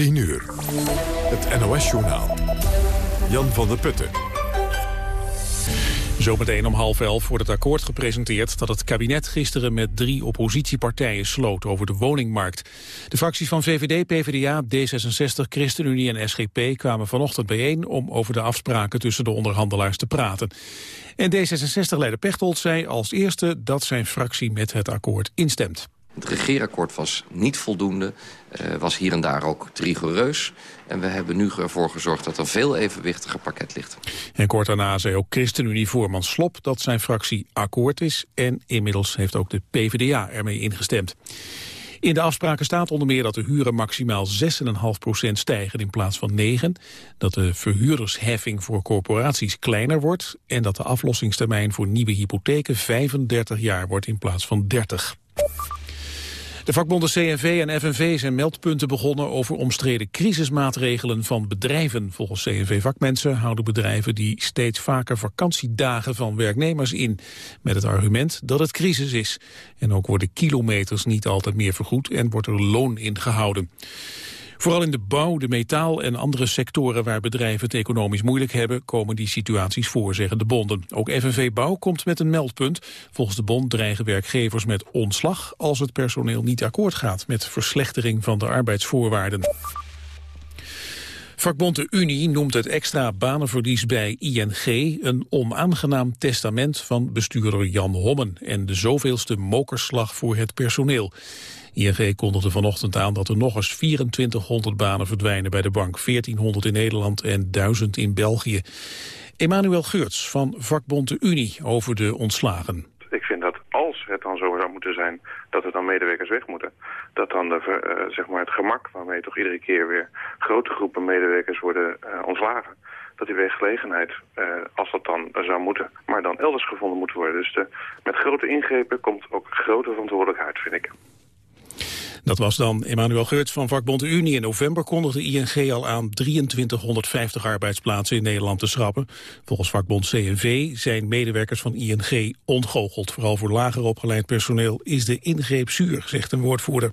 10 uur. Het NOS-journaal. Jan van der Putten. Zometeen om half elf wordt het akkoord gepresenteerd dat het kabinet gisteren met drie oppositiepartijen sloot over de woningmarkt. De fracties van VVD, PvdA, D66, ChristenUnie en SGP kwamen vanochtend bijeen om over de afspraken tussen de onderhandelaars te praten. En D66-leider Pechtold zei als eerste dat zijn fractie met het akkoord instemt. Het regeerakkoord was niet voldoende, uh, was hier en daar ook te rigoureus. En we hebben nu ervoor gezorgd dat er veel evenwichtiger pakket ligt. En kort daarna zei ook ChristenUnie-voorman Slop dat zijn fractie akkoord is. En inmiddels heeft ook de PvdA ermee ingestemd. In de afspraken staat onder meer dat de huren maximaal 6,5% stijgen in plaats van 9, dat de verhuurdersheffing voor corporaties kleiner wordt en dat de aflossingstermijn voor nieuwe hypotheken 35 jaar wordt in plaats van 30. De vakbonden CNV en FNV zijn meldpunten begonnen over omstreden crisismaatregelen van bedrijven. Volgens CNV-vakmensen houden bedrijven die steeds vaker vakantiedagen van werknemers in. Met het argument dat het crisis is. En ook worden kilometers niet altijd meer vergoed en wordt er loon ingehouden. Vooral in de bouw, de metaal en andere sectoren waar bedrijven het economisch moeilijk hebben, komen die situaties voor, zeggen de bonden. Ook FNV Bouw komt met een meldpunt. Volgens de bond dreigen werkgevers met ontslag als het personeel niet akkoord gaat met verslechtering van de arbeidsvoorwaarden. Vakbond de Unie noemt het extra banenverlies bij ING een onaangenaam testament van bestuurder Jan Hommen en de zoveelste mokerslag voor het personeel. ING kondigde vanochtend aan dat er nog eens 2400 banen verdwijnen bij de bank. 1400 in Nederland en 1000 in België. Emmanuel Geurts van vakbond de Unie over de ontslagen. Ik vind dat als het dan zo zou moeten zijn dat er dan medewerkers weg moeten... dat dan de, uh, zeg maar het gemak waarmee toch iedere keer weer grote groepen medewerkers worden uh, ontslagen dat die werkgelegenheid, uh, als dat dan zou moeten, maar dan elders gevonden moet worden. Dus de, met grote ingrepen komt ook grote verantwoordelijkheid, vind ik. Dat was dan Emmanuel Geurts van vakbond Unie. In november kondigde ING al aan 2350 arbeidsplaatsen in Nederland te schrappen. Volgens vakbond CNV zijn medewerkers van ING ontgoocheld. Vooral voor lager opgeleid personeel is de ingreep zuur, zegt een woordvoerder.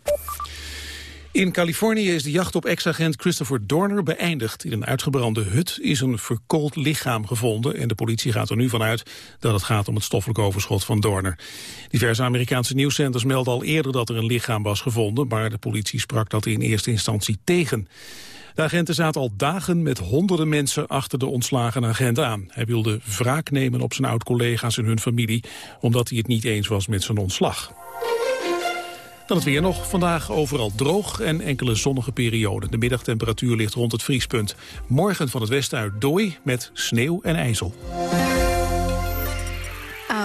In Californië is de jacht op ex-agent Christopher Dorner beëindigd. In een uitgebrande hut is een verkoold lichaam gevonden... en de politie gaat er nu vanuit dat het gaat om het stoffelijk overschot van Dorner. Diverse Amerikaanse nieuwscenters melden al eerder dat er een lichaam was gevonden... maar de politie sprak dat in eerste instantie tegen. De agenten zaten al dagen met honderden mensen achter de ontslagen agent aan. Hij wilde wraak nemen op zijn oud-collega's en hun familie... omdat hij het niet eens was met zijn ontslag. Dan het weer nog. Vandaag overal droog en enkele zonnige perioden. De middagtemperatuur ligt rond het vriespunt. Morgen van het westen uit dooi met sneeuw en ijzel.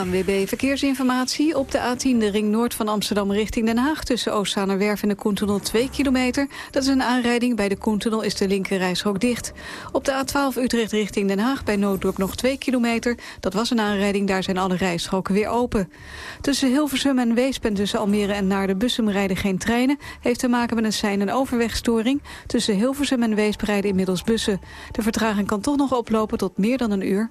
ANWB Verkeersinformatie. Op de A10 de ring noord van Amsterdam richting Den Haag... tussen Oostzaanerwerf en de Koentunnel 2 kilometer. Dat is een aanrijding. Bij de Koentunnel is de linkerrijstrook dicht. Op de A12 Utrecht richting Den Haag bij Nooddorp nog 2 kilometer. Dat was een aanrijding. Daar zijn alle rijstroken weer open. Tussen Hilversum en Weesp en tussen Almere en naar de Bussum rijden geen treinen. Heeft te maken met een sein- en overwegstoring. Tussen Hilversum en Weesp rijden inmiddels bussen. De vertraging kan toch nog oplopen tot meer dan een uur.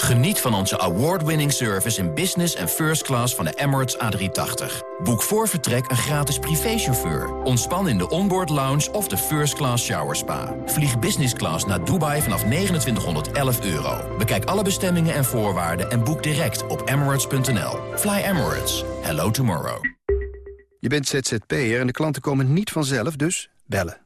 Geniet van onze award-winning service in business en first class van de Emirates A380. Boek voor vertrek een gratis privéchauffeur. Ontspan in de onboard lounge of de first class shower spa. Vlieg business class naar Dubai vanaf 2911 euro. Bekijk alle bestemmingen en voorwaarden en boek direct op emirates.nl. Fly Emirates. Hello tomorrow. Je bent ZZP'er en de klanten komen niet vanzelf, dus bellen.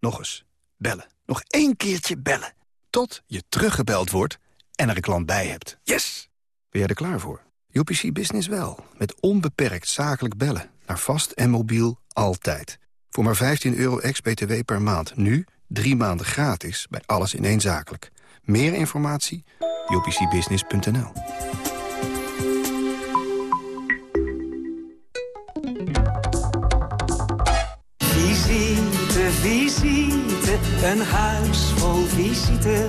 Nog eens. Bellen. Nog één keertje bellen. Tot je teruggebeld wordt en er een klant bij hebt. Yes! Ben jij er klaar voor? UPC Business wel. Met onbeperkt zakelijk bellen. Naar vast en mobiel altijd. Voor maar 15 euro ex-BTW per maand. Nu drie maanden gratis bij alles in één zakelijk. Meer informatie? upcbusiness.nl Visite, visite, een huis vol visite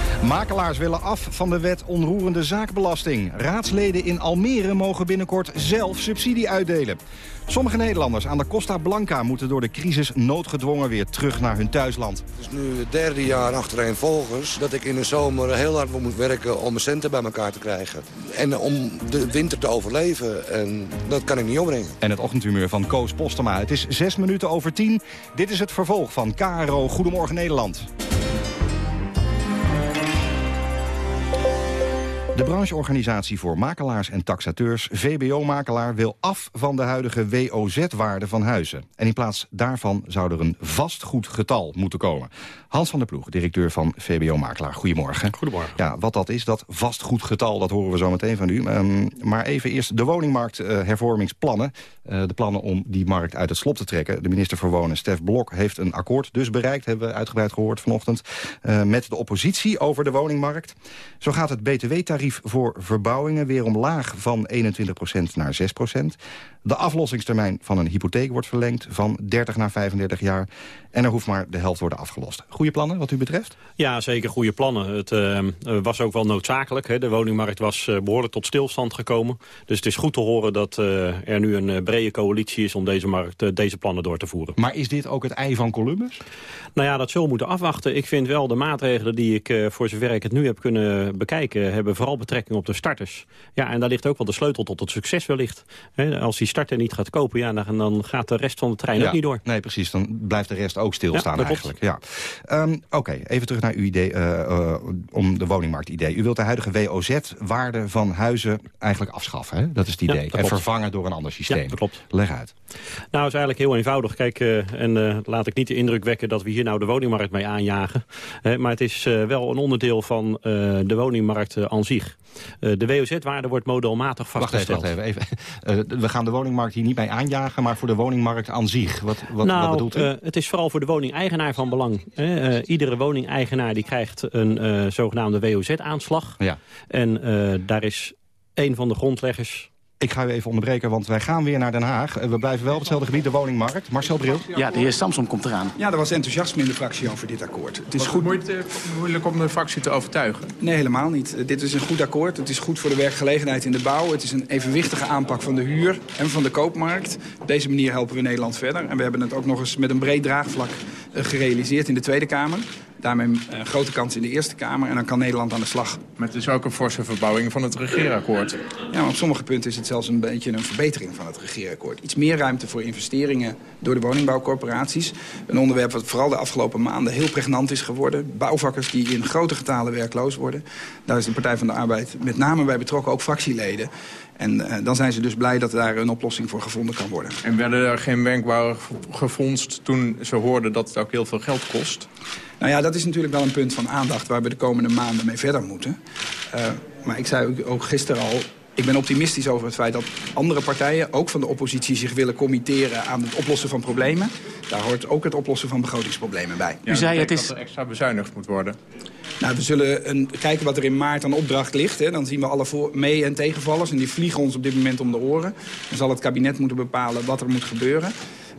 Makelaars willen af van de wet onroerende zaakbelasting. Raadsleden in Almere mogen binnenkort zelf subsidie uitdelen. Sommige Nederlanders aan de Costa Blanca moeten door de crisis noodgedwongen weer terug naar hun thuisland. Het is nu het derde jaar achtereenvolgens dat ik in de zomer heel hard moet werken om mijn centen bij elkaar te krijgen. En om de winter te overleven. En dat kan ik niet opbrengen. En het ochtendhumeur van Koos Postema. Het is zes minuten over tien. Dit is het vervolg van KRO Goedemorgen Nederland. De brancheorganisatie voor makelaars en taxateurs, VBO-makelaar, wil af van de huidige WOZ-waarde van huizen. En in plaats daarvan zou er een vastgoedgetal moeten komen. Hans van der Ploeg, directeur van VBO-makelaar. Goedemorgen. Goedemorgen. Ja, wat dat is, dat vastgoedgetal, dat horen we zo meteen van u. Um, maar even eerst de woningmarkthervormingsplannen. Uh, de plannen om die markt uit het slop te trekken. De minister voor Wonen, Stef Blok, heeft een akkoord dus bereikt... hebben we uitgebreid gehoord vanochtend, uh, met de oppositie over de woningmarkt. Zo gaat het btw-tarief voor verbouwingen weer omlaag van 21% naar 6 De aflossingstermijn van een hypotheek wordt verlengd van 30 naar 35 jaar. En er hoeft maar de helft worden afgelost. Goede plannen wat u betreft? Ja, zeker goede plannen. Het uh, was ook wel noodzakelijk. Hè. De woningmarkt was uh, behoorlijk tot stilstand gekomen. Dus het is goed te horen dat uh, er nu een brede coalitie is om deze, markt, deze plannen door te voeren. Maar is dit ook het ei van Columbus? Nou ja, dat zullen we moeten afwachten. Ik vind wel de maatregelen die ik voor zover ik het nu heb kunnen bekijken... hebben vooral betrekking op de starters. Ja, en daar ligt ook wel de sleutel tot het succes wellicht. He, als die starter niet gaat kopen, ja, dan, dan gaat de rest van de trein ja, ook niet door. Nee, precies. Dan blijft de rest ook stilstaan ja, eigenlijk. Ja. Um, Oké, okay, even terug naar uw idee uh, uh, om de woningmarkt-idee. U wilt de huidige WOZ-waarde van huizen eigenlijk afschaffen. Hè? Dat is het idee. en vervangen door een ander systeem. Ja, dat klopt. Leg uit. Nou, het is eigenlijk heel eenvoudig. Kijk, uh, en laat ik niet de indruk wekken dat we hier nou de woningmarkt mee aanjagen. maar het is wel een onderdeel van de woningmarkt aan zich. Uh, de WOZ-waarde wordt modelmatig vastgesteld. Wacht even, wacht even. Uh, we gaan de woningmarkt hier niet mee aanjagen, maar voor de woningmarkt aan zich. Wat, wat, nou, wat bedoelt u? Uh, het is vooral voor de woningeigenaar van belang. iedere woningeigenaar die krijgt een zogenaamde WOZ-aanslag. Ja. En daar is een van de grondleggers ik ga u even onderbreken, want wij gaan weer naar Den Haag. We blijven wel op hetzelfde gebied, de woningmarkt. Marcel Bril. Ja, de heer Samson komt eraan. Ja, er was enthousiasme in de fractie over dit akkoord. Het is goed... moeite, moeilijk om de fractie te overtuigen? Nee, helemaal niet. Dit is een goed akkoord. Het is goed voor de werkgelegenheid in de bouw. Het is een evenwichtige aanpak van de huur en van de koopmarkt. Op deze manier helpen we Nederland verder. En we hebben het ook nog eens met een breed draagvlak gerealiseerd in de Tweede Kamer. Daarmee een grote kans in de Eerste Kamer en dan kan Nederland aan de slag. Maar het is ook een forse verbouwing van het regeerakkoord. Ja, maar op sommige punten is het zelfs een beetje een verbetering van het regeerakkoord. Iets meer ruimte voor investeringen door de woningbouwcorporaties. Een onderwerp wat vooral de afgelopen maanden heel pregnant is geworden. Bouwvakkers die in grote getalen werkloos worden. Daar is de Partij van de Arbeid met name bij betrokken, ook fractieleden. En uh, dan zijn ze dus blij dat daar een oplossing voor gevonden kan worden. En werden er geen wenkbrauwen gefondst toen ze hoorden dat het ook heel veel geld kost? Nou ja, dat is natuurlijk wel een punt van aandacht waar we de komende maanden mee verder moeten. Uh, maar ik zei ook gisteren al, ik ben optimistisch over het feit dat andere partijen, ook van de oppositie, zich willen committeren aan het oplossen van problemen. Daar hoort ook het oplossen van begrotingsproblemen bij. Ja, U zei het is... dat er extra bezuinigd moet worden. Nou, we zullen een, kijken wat er in maart aan opdracht ligt. Hè. Dan zien we alle voor, mee- en tegenvallers. En die vliegen ons op dit moment om de oren. Dan zal het kabinet moeten bepalen wat er moet gebeuren.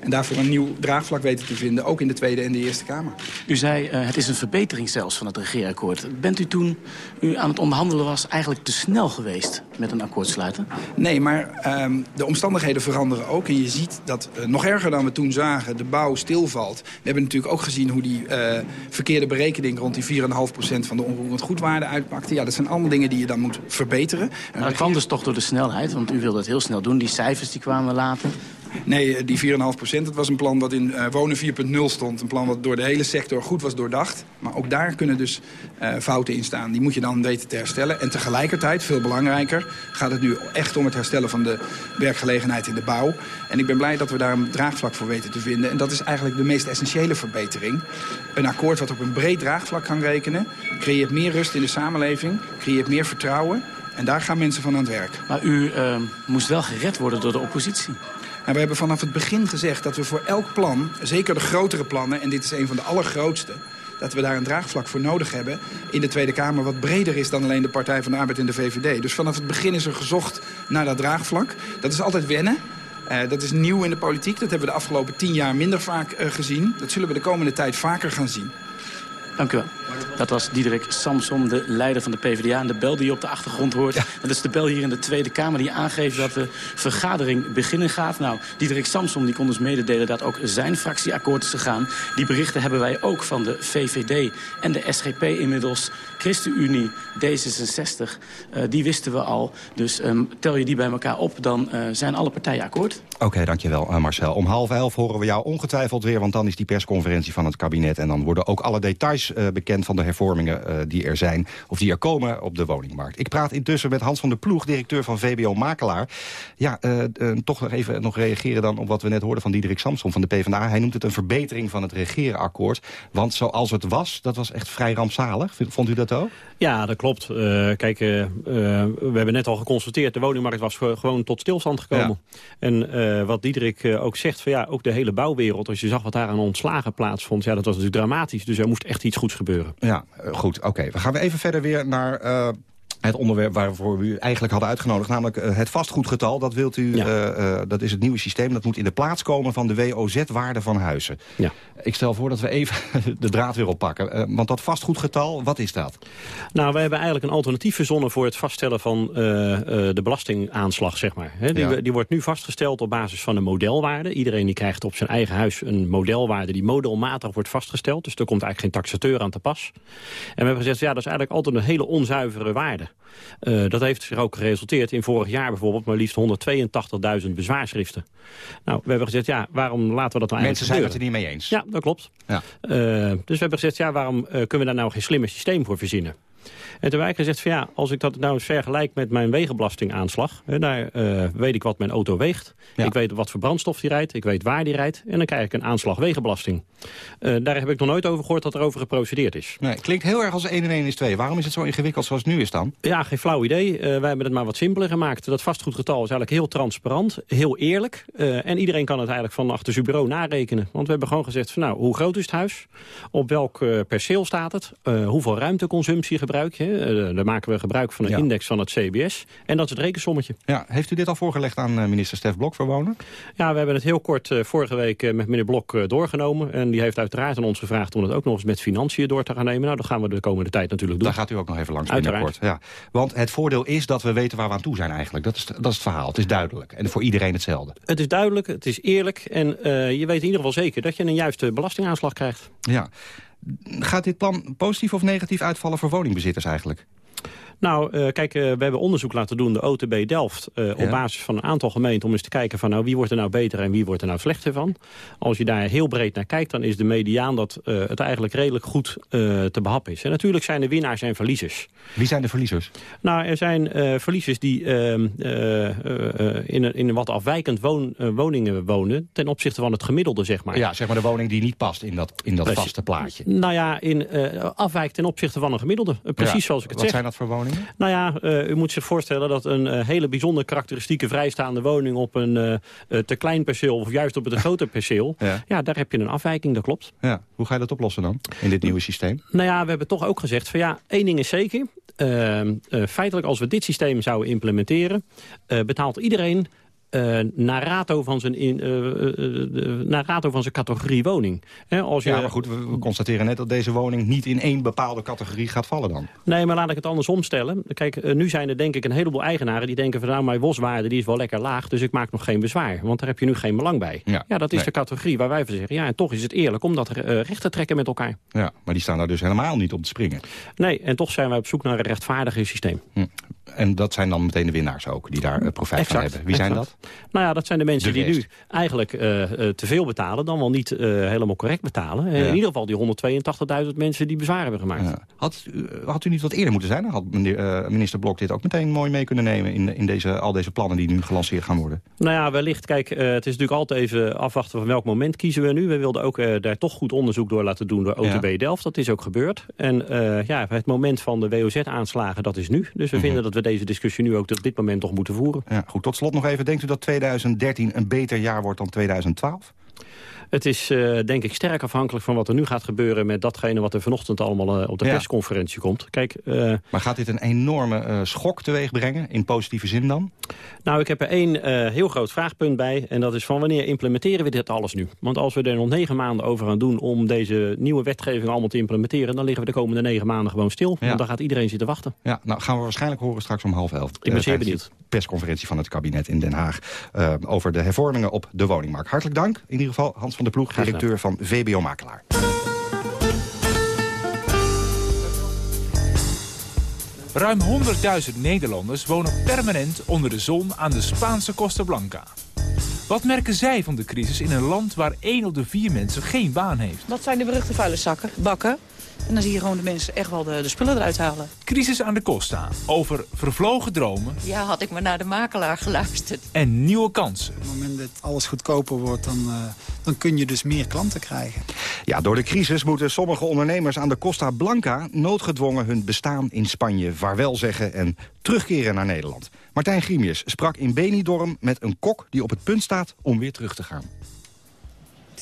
En daarvoor een nieuw draagvlak weten te vinden, ook in de Tweede en de Eerste Kamer. U zei, uh, het is een verbetering zelfs van het regeerakkoord. Bent u toen u aan het onderhandelen was eigenlijk te snel geweest met een akkoord sluiten? Nee, maar um, de omstandigheden veranderen ook. En je ziet dat, uh, nog erger dan we toen zagen, de bouw stilvalt. We hebben natuurlijk ook gezien hoe die uh, verkeerde berekening rond die 4,5% van de onroerend goedwaarde uitpakte. Ja, dat zijn allemaal dingen die je dan moet verbeteren. Maar dat kwam dus toch door de snelheid, want u wilde het heel snel doen. Die cijfers die kwamen later. Nee, eh, die 4,5 procent, dat was een plan wat in uh, Wonen 4.0 stond. Een plan wat door de hele sector goed was doordacht. Maar ook daar kunnen dus uh, fouten in staan. Die moet je dan weten te herstellen. En tegelijkertijd, veel belangrijker, gaat het nu echt om het herstellen van de werkgelegenheid in de bouw. En ik ben blij dat we daar een draagvlak voor weten te vinden. En dat is eigenlijk de meest essentiële verbetering. Een akkoord wat op een breed draagvlak kan rekenen... creëert meer rust in de samenleving, creëert meer vertrouwen... En daar gaan mensen van aan het werk. Maar u moest wel gered worden door de oppositie. En we hebben vanaf het begin gezegd dat we voor elk plan, zeker de grotere plannen... en dit is een van de allergrootste, dat we daar een draagvlak voor nodig hebben... in de Tweede Kamer wat breder is dan alleen de Partij van de Arbeid en de VVD. Dus vanaf het begin is er gezocht naar dat draagvlak. Dat is altijd wennen. Uh, dat is nieuw in de politiek. Dat hebben we de afgelopen tien jaar minder vaak uh, gezien. Dat zullen we de komende tijd vaker gaan zien. Dank u wel. Dat was Diederik Samson, de leider van de PvdA. En de bel die je op de achtergrond hoort, ja. dat is de bel hier in de Tweede Kamer... die aangeeft dat de vergadering beginnen gaat. Nou, Diederik Samson die kon dus mededelen dat ook zijn fractie akkoord is gegaan. Die berichten hebben wij ook van de VVD en de SGP inmiddels. ChristenUnie, D66, uh, die wisten we al. Dus um, tel je die bij elkaar op, dan uh, zijn alle partijen akkoord. Oké, okay, dankjewel uh, Marcel. Om half elf horen we jou ongetwijfeld weer... want dan is die persconferentie van het kabinet... en dan worden ook alle details bekend van de hervormingen uh, die er zijn... of die er komen op de woningmarkt. Ik praat intussen met Hans van der Ploeg, directeur van VBO Makelaar. Ja, uh, uh, toch nog even nog reageren dan op wat we net hoorden van Diederik Samson van de PvdA. Hij noemt het een verbetering van het regeerakkoord. Want zoals het was, dat was echt vrij rampzalig. Vond u dat ook? Ja, dat klopt. kijk, we hebben net al geconstateerd... de woningmarkt was gewoon tot stilstand gekomen. Ja. En wat Diederik ook zegt, van ja, ook de hele bouwwereld... als je zag wat daar aan ontslagen plaatsvond... ja, dat was natuurlijk dramatisch. Dus er moest echt iets goeds gebeuren. Ja, goed. Oké, okay. we gaan even verder weer naar... Uh, het onderwerp waarvoor we u eigenlijk hadden uitgenodigd... namelijk uh, het vastgoedgetal, dat, wilt u, ja. uh, uh, dat is het nieuwe systeem... dat moet in de plaats komen van de WOZ-waarde van huizen. Ja. Ik stel voor dat we even de draad weer oppakken. want dat vastgoedgetal, wat is dat? Nou, wij hebben eigenlijk een alternatief verzonnen... voor het vaststellen van de belastingaanslag, zeg maar. He, die, ja. die, wordt nu vastgesteld op basis van een modelwaarde. Iedereen die krijgt op zijn eigen huis een modelwaarde... die modelmatig wordt vastgesteld. Dus er komt eigenlijk geen taxateur aan te pas. En we hebben gezegd, ja, dat is eigenlijk altijd een hele onzuivere waarde. Uh, dat heeft zich ook geresulteerd in vorig jaar bijvoorbeeld... maar liefst 182.000 bezwaarschriften. Nou, we hebben gezegd, ja, waarom laten we dat nou Mensen zijn het er niet mee eens. Ja, dat klopt. Ja. Uh, dus we hebben gezegd, ja, waarom uh, kunnen we daar nou geen slimmer systeem voor verzinnen? En toen hebben wij gezegd van ja, als ik dat nou eens vergelijk met mijn wegenbelastingaanslag... Hè, daar uh, weet ik wat mijn auto weegt. Ja. Ik weet wat voor brandstof die rijdt. Ik weet waar die rijdt. En dan krijg ik een aanslag wegenbelasting. Uh, daar heb ik nog nooit over gehoord dat er over geprocedeerd is. Nee, klinkt heel erg als 1 en 1 is 2. Waarom is het zo ingewikkeld zoals het nu is dan? Ja, geen flauw idee. Uh, wij hebben het maar wat simpeler gemaakt. Dat vastgoedgetal is eigenlijk heel transparant, heel eerlijk. en iedereen kan het eigenlijk van achter zijn bureau narekenen. Want we hebben gewoon gezegd van nou, hoe groot is het huis? Op welk perceel staat het? hoeveel ruimteconsumptie gebruik je? Uh, daar maken we gebruik van een ja. index van het CBS. En dat is het rekensommetje. Ja, heeft u dit al voorgelegd aan uh, minister Stef Blok voor Wonen? Ja, we hebben het heel kort uh, vorige week met meneer Blok doorgenomen. En die heeft uiteraard aan ons gevraagd om het ook nog eens met financiën door te gaan nemen. Nou, dat gaan we de komende tijd natuurlijk doen. Daar gaat u ook nog even langs binnenkort. Ja. Want het voordeel is dat we weten waar we aan toe zijn eigenlijk. Dat is, dat is het verhaal. Het is duidelijk. En voor iedereen hetzelfde. Het is duidelijk, het is eerlijk. En je weet in ieder geval zeker dat je een juiste belastingaanslag krijgt. Ja. Gaat dit plan positief of negatief uitvallen voor woningbezitters eigenlijk? Nou, uh, kijk, uh, we hebben onderzoek laten doen, de OTB Delft... Uh, ja. op basis van een aantal gemeenten om eens te kijken van... nou, wie wordt er nou beter en wie wordt er nou slechter van. Als je daar heel breed naar kijkt, dan is de mediaan... dat het eigenlijk redelijk goed te behappen is. En natuurlijk zijn er winnaars en verliezers. Wie zijn de verliezers? Nou, er zijn verliezers die ehm, in, een, in een wat afwijkend woon, woningen wonen... ten opzichte van het gemiddelde, zeg maar. Ja, zeg maar de woning die niet past in dat, in dat vaste plaatje. Nou ja, in, afwijkt ten opzichte van een gemiddelde. precies ja. zoals ik het wat zeg. zijn dat voor woningen? Nou ja, uh, u moet zich voorstellen dat een uh, hele bijzonder karakteristieke vrijstaande woning... op een uh, te klein perceel of juist op een te groter perceel... Ja. ja. daar heb je een afwijking, dat klopt. Ja. Hoe ga je dat oplossen dan, in dit nieuwe systeem? Nou ja, we hebben toch ook gezegd van ja, één ding is zeker... feitelijk, als we dit systeem zouden implementeren... betaalt iedereen uh, naar, rato van zijn in, uh, naar rato van zijn categorie woning. He, als je, ja, maar goed, we, we, constateren net dat deze woning niet in één bepaalde categorie gaat vallen dan. Nee, maar laat ik het andersom stellen. Kijk, nu zijn er denk ik een heleboel eigenaren die denken van nou, mijn boswaarde die is wel lekker laag, dus ik maak nog geen bezwaar. Want daar heb je nu geen belang bij. Ja, ja dat is nee. de categorie waar wij van zeggen, ja, en toch is het eerlijk om dat recht te trekken met elkaar. Ja, maar die staan daar dus helemaal niet om te springen. Nee, en toch zijn wij op zoek naar een rechtvaardiger systeem. Hm. En dat zijn dan meteen de winnaars ook, die daar uh, profijt exact, van hebben. Wie zijn dat? Nou ja, dat zijn de mensen De die nu eigenlijk uh, uh, te veel betalen... dan wel niet uh, helemaal correct betalen. Ja. In ieder geval die 182.000 mensen die bezwaar hebben gemaakt. Ja. Had, u, had u niet wat eerder moeten zijn? Dan had meneer, eh, minister Blok dit ook meteen mooi mee kunnen nemen... in, in deze, al deze plannen die nu gelanceerd gaan worden. Nou ja, wellicht. Kijk, het is natuurlijk altijd even afwachten... van welk moment kiezen we nu. We wilden ook daar toch goed onderzoek door laten doen door OTB Ja. Delft. Dat is ook gebeurd. En ja, het moment van de WOZ-aanslagen, dat is nu. Dus we Mhm. vinden dat we deze discussie nu ook op dit moment toch moeten voeren. Ja, goed, tot slot nog even. Denkt u dat 2013 een beter jaar wordt dan 2012? Het is uh, denk ik sterk afhankelijk van wat er nu gaat gebeuren... met datgene wat er vanochtend allemaal uh, op de Ja. persconferentie komt. Kijk, uh, Maar gaat dit een enorme schok teweeg brengen, in positieve zin dan? nou, ik heb er één heel groot vraagpunt bij. En dat is van wanneer implementeren we dit alles nu? Want als we er nog negen maanden over gaan doen... om deze nieuwe wetgeving allemaal te implementeren... dan liggen we de komende negen maanden gewoon stil. Ja. Want dan gaat iedereen zitten wachten. Ja, nou gaan we waarschijnlijk horen straks om half elf. Ik ben eh, zeer benieuwd. de persconferentie van het kabinet in Den Haag... over de hervormingen op de woningmarkt. Hartelijk dank, in ieder geval Hans van der Ploeg, directeur van VBO Makelaar. Ruim 100.000 Nederlanders wonen permanent onder de zon aan de Spaanse Costa Blanca. Wat merken zij van de crisis in een land waar 1 op de 4 mensen geen baan heeft? Dat zijn de beruchte vuile zakken, bakken. En dan zie je gewoon de mensen echt wel de, de spullen eruit halen. Crisis aan de Costa. Over vervlogen dromen Ja, had ik maar naar de makelaar geluisterd. en nieuwe kansen. Op het moment dat alles goedkoper wordt, dan, uh, dan kun je dus meer klanten krijgen. Ja, door de crisis moeten sommige ondernemers aan de Costa Blanca... noodgedwongen hun bestaan in Spanje vaarwel zeggen en terugkeren naar Nederland. Martijn Grimius sprak in Benidorm met een kok die op het punt staat om weer terug te gaan.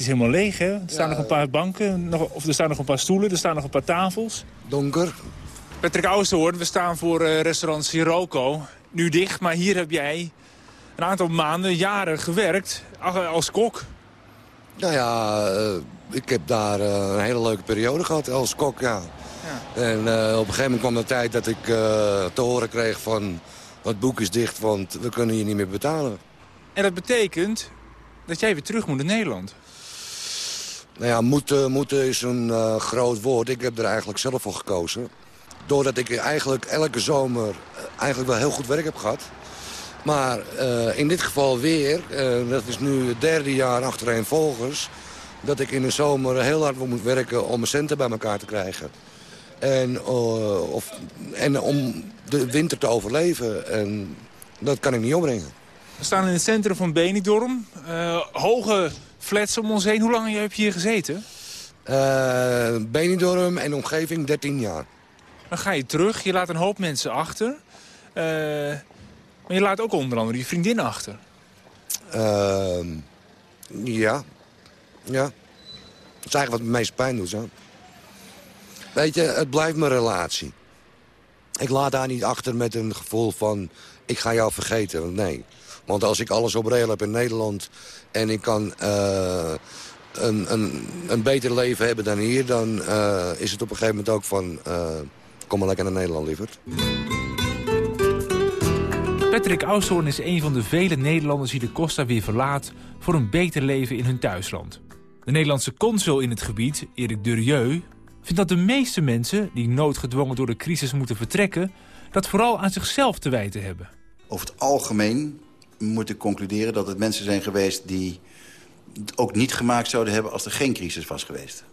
Het is helemaal leeg, hè? Er staan nog een paar banken, nog, of er staan nog een paar stoelen, er staan nog een paar tafels. Donker. Patrick Ousterhoorn, we staan voor uh, restaurant Sirocco. Nu dicht, maar hier heb jij een aantal maanden, jaren gewerkt als kok. Nou ja, uh, ik heb daar uh, een hele leuke periode gehad als kok, ja. ja. En uh, op een gegeven moment kwam de tijd dat ik te horen kreeg van... het boek is dicht, want we kunnen je niet meer betalen. En dat betekent dat jij weer terug moet naar Nederland? Nou ja, moeten, moeten is een uh, groot woord. Ik heb er eigenlijk zelf voor gekozen. Doordat ik eigenlijk elke zomer uh, eigenlijk wel heel goed werk heb gehad. Maar uh, in dit geval weer, dat is nu het derde jaar achtereenvolgens... dat ik in de zomer heel hard moet werken om mijn centen bij elkaar te krijgen. En, of, en om de winter te overleven. En dat kan ik niet opbrengen. We staan in het centrum van Benidorm. hoge flats om ons heen. Hoe lang heb je hier gezeten? Uh, Benidorm en omgeving 13 jaar. Dan ga je terug, je laat een hoop mensen achter. Uh, maar je laat ook onder andere je vriendin achter. Uh, ja. Ja. Dat is eigenlijk wat het meest pijn doet. Zo. Weet je, het blijft mijn relatie. Ik laat haar niet achter met een gevoel van... ik ga jou vergeten. Nee. Want als ik alles op rail heb in Nederland... en ik kan uh, een, een, een beter leven hebben dan hier... dan uh, is het op een gegeven moment ook van... Uh, kom maar lekker naar Nederland, lieverd. Patrick Aushoorn is een van de vele Nederlanders die de Costa weer verlaat... voor een beter leven in hun thuisland. De Nederlandse consul in het gebied, Erik Durieux... vindt dat de meeste mensen die noodgedwongen door de crisis moeten vertrekken... dat vooral aan zichzelf te wijten hebben. Over het algemeen moet ik concluderen dat het mensen zijn geweest... die het ook niet gemaakt zouden hebben als er geen crisis was geweest.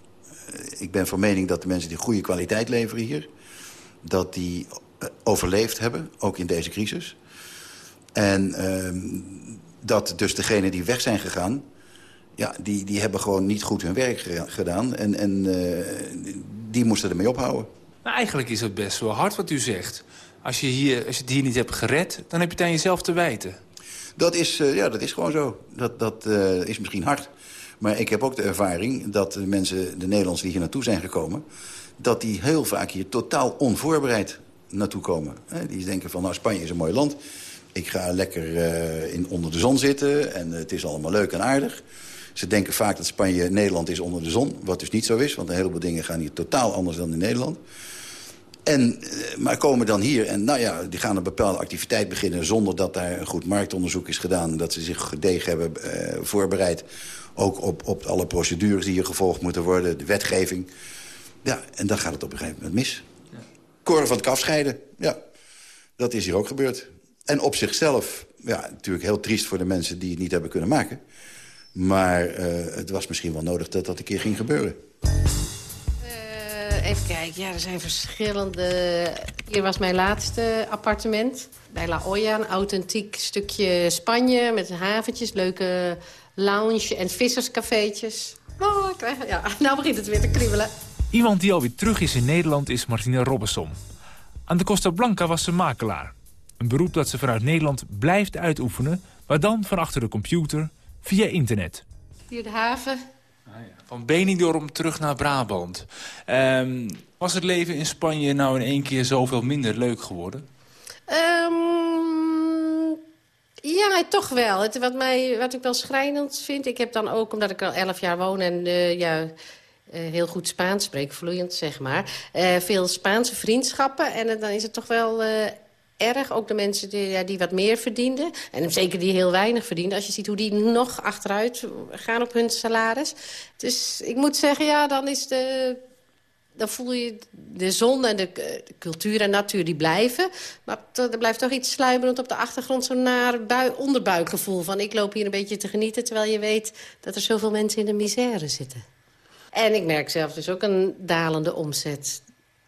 Ik ben van mening dat de mensen die goede kwaliteit leveren hier... dat die overleefd hebben, ook in deze crisis. En uh, dat dus degenen die weg zijn gegaan... Ja, die, die hebben gewoon niet goed hun werk gedaan. En, en uh, die moesten ermee ophouden. Nou, eigenlijk is het best wel hard wat u zegt. Als je, hier, als je het hier niet hebt gered, dan heb je het aan jezelf te wijten. Dat is, uh, ja, dat is gewoon zo. Dat, dat uh, is misschien hard. Maar ik heb ook de ervaring dat de mensen, de Nederlanders die hier naartoe zijn gekomen... dat die heel vaak hier totaal onvoorbereid naartoe komen. Die denken van, nou, Spanje is een mooi land. Ik ga lekker uh, in, onder de zon zitten en het is allemaal leuk en aardig. Ze denken vaak dat Spanje Nederland is onder de zon. Wat dus niet zo is, want een heleboel dingen gaan hier totaal anders dan in Nederland. En, maar komen dan hier en nou ja, die gaan een bepaalde activiteit beginnen... zonder dat daar een goed marktonderzoek is gedaan. Dat ze zich gedegen hebben uh, voorbereid. Ook op, op alle procedures die hier gevolgd moeten worden. De wetgeving. Ja, en dan gaat het op een gegeven moment mis. Ja. Koren van het kaf scheiden, ja. Dat is hier ook gebeurd. En op zichzelf, ja, natuurlijk heel triest voor de mensen die het niet hebben kunnen maken. Maar uh, het was misschien wel nodig dat dat een keer ging gebeuren. Even kijken, ja, er zijn verschillende... Hier was mijn laatste appartement. Bij La Olla, een authentiek stukje Spanje met haventjes, leuke lounge en visserscafeetjes. Oh, ik krijg, ja, nou begint het weer te kriebelen. Iemand die alweer terug is in Nederland is Martina Robbesom. Aan de Costa Blanca was ze makelaar. Een beroep dat ze vanuit Nederland blijft uitoefenen... maar dan van achter de computer via internet. Hier de haven. Van Benidorm terug naar Brabant. Um, was het leven in Spanje nou in één keer zoveel minder leuk geworden? Um, ja, toch wel. Het, wat, mij, wat ik wel schrijnend vind... ik heb dan ook, omdat ik al elf jaar woon en uh, ja, uh, heel goed Spaans spreek... vloeiend, zeg maar, uh, veel Spaanse vriendschappen. En dan is het toch wel erg. Ook de mensen die, ja, die wat meer verdienden. En zeker die heel weinig verdienden. Als je ziet hoe die nog achteruit gaan op hun salaris. Dus ik moet zeggen, ja, dan is de... Dan voel je de zon en de, de cultuur en natuur die blijven. Maar er blijft toch iets sluimerend op de achtergrond. Zo'n naar bui, onderbuikgevoel van ik loop hier een beetje te genieten... terwijl je weet dat er zoveel mensen in de misère zitten. En ik merk zelf dus ook een dalende omzet.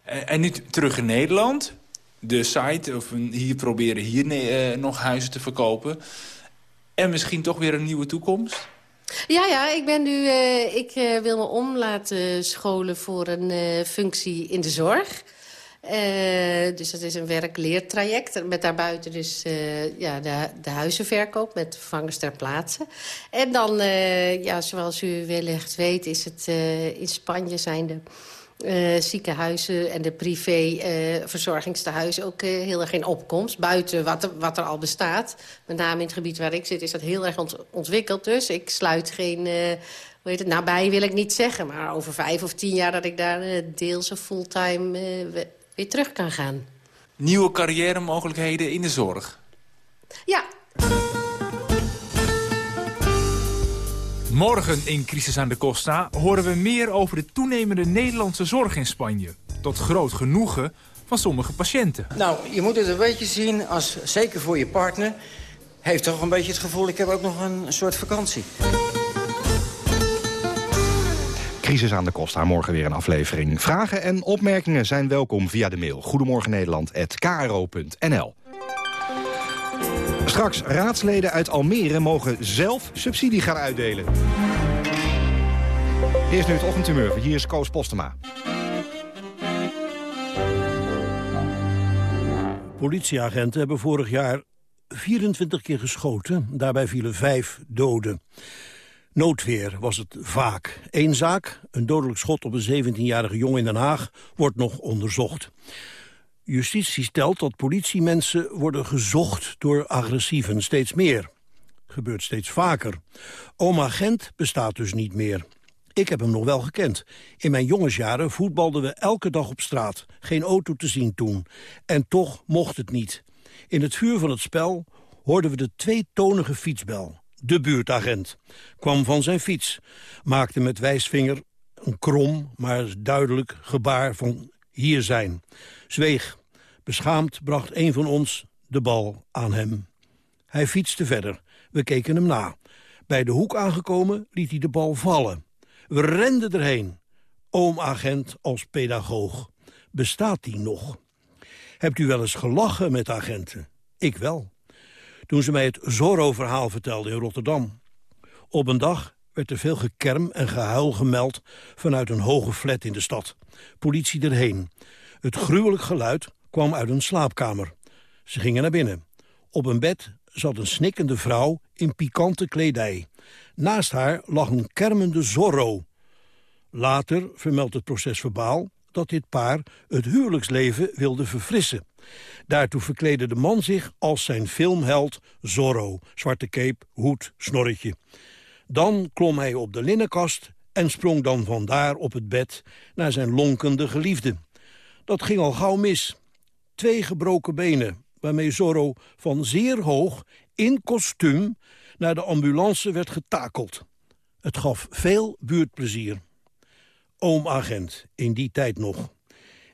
En nu terug in Nederland de site, of hier proberen hier uh, nog huizen te verkopen. En misschien toch weer een nieuwe toekomst? Ja, ja, ik ben nu, uh, ik uh, wil me om laten scholen voor een functie in de zorg. dus dat is een werk-leertraject. Met daarbuiten dus ja, de, de huizenverkoop met vervangers ter plaatse. En dan, ja, zoals u wellicht weet, is het in Spanje zijn de uh, ziekenhuizen en de privé-verzorgingstehuizen uh, ook uh, heel erg in opkomst. Buiten wat er, wat er al bestaat. Met name in het gebied waar ik zit is dat heel erg ont ontwikkeld. Dus ik sluit geen... Hoe heet het, nabij wil ik niet zeggen. Maar over vijf of tien jaar dat ik daar deels of fulltime weer terug kan gaan. Nieuwe carrière mogelijkheden in de zorg? Ja. Morgen in Crisis aan de Costa horen we meer over de toenemende Nederlandse zorg in Spanje. Tot groot genoegen van sommige patiënten. Nou, je moet het een beetje zien als, zeker voor je partner... heeft toch een beetje het gevoel, ik heb ook nog een soort vakantie. Crisis aan de Costa, morgen weer een aflevering. Vragen en opmerkingen zijn welkom via de mail. Goedemorgen Nederland@kro.nl. Straks raadsleden uit Almere mogen zelf subsidie gaan uitdelen. Eerst nu het ochtendtumeur. Hier is Koos Postema. Politieagenten hebben vorig jaar 24 keer geschoten. Daarbij vielen vijf doden. Noodweer was het vaak. Eén zaak, een dodelijk schot op een 17-jarige jongen in Den Haag, wordt nog onderzocht. Justitie stelt dat politiemensen worden gezocht door agressieven steeds meer. Gebeurt steeds vaker. Oma Gent bestaat dus niet meer. Ik heb hem nog wel gekend. In mijn jongensjaren voetbalden we elke dag op straat. Geen auto te zien toen. En toch mocht het niet. In het vuur van het spel hoorden we de tweetonige fietsbel. De buurtagent kwam van zijn fiets, maakte met wijsvinger een krom, maar duidelijk gebaar van hier zijn. Zweeg. Beschaamd bracht een van ons de bal aan hem. Hij fietste verder. We keken hem na. Bij de hoek aangekomen liet hij de bal vallen. We renden erheen. Oom-agent als pedagoog. Bestaat die nog? Hebt u wel eens gelachen met agenten? Ik wel. Toen ze mij het Zorro-verhaal vertelde in Rotterdam. Op een dag werd er veel gekerm en gehuil gemeld... vanuit een hoge flat in de stad. Politie erheen. Het gruwelijk geluid kwam uit een slaapkamer. Ze gingen naar binnen. Op een bed zat een snikkende vrouw in pikante kledij. Naast haar lag een kermende Zorro. Later vermeldt het proces verbaal dat dit paar het huwelijksleven wilde verfrissen. Daartoe verkleedde de man zich als zijn filmheld Zorro. Zwarte cape, hoed, snorretje. Dan klom hij op de linnenkast en sprong dan vandaar op het bed naar zijn lonkende geliefde. Dat ging al gauw mis. Twee gebroken benen, waarmee Zorro van zeer hoog in kostuum naar de ambulance werd getakeld. Het gaf veel buurtplezier. Oom-agent, in die tijd nog.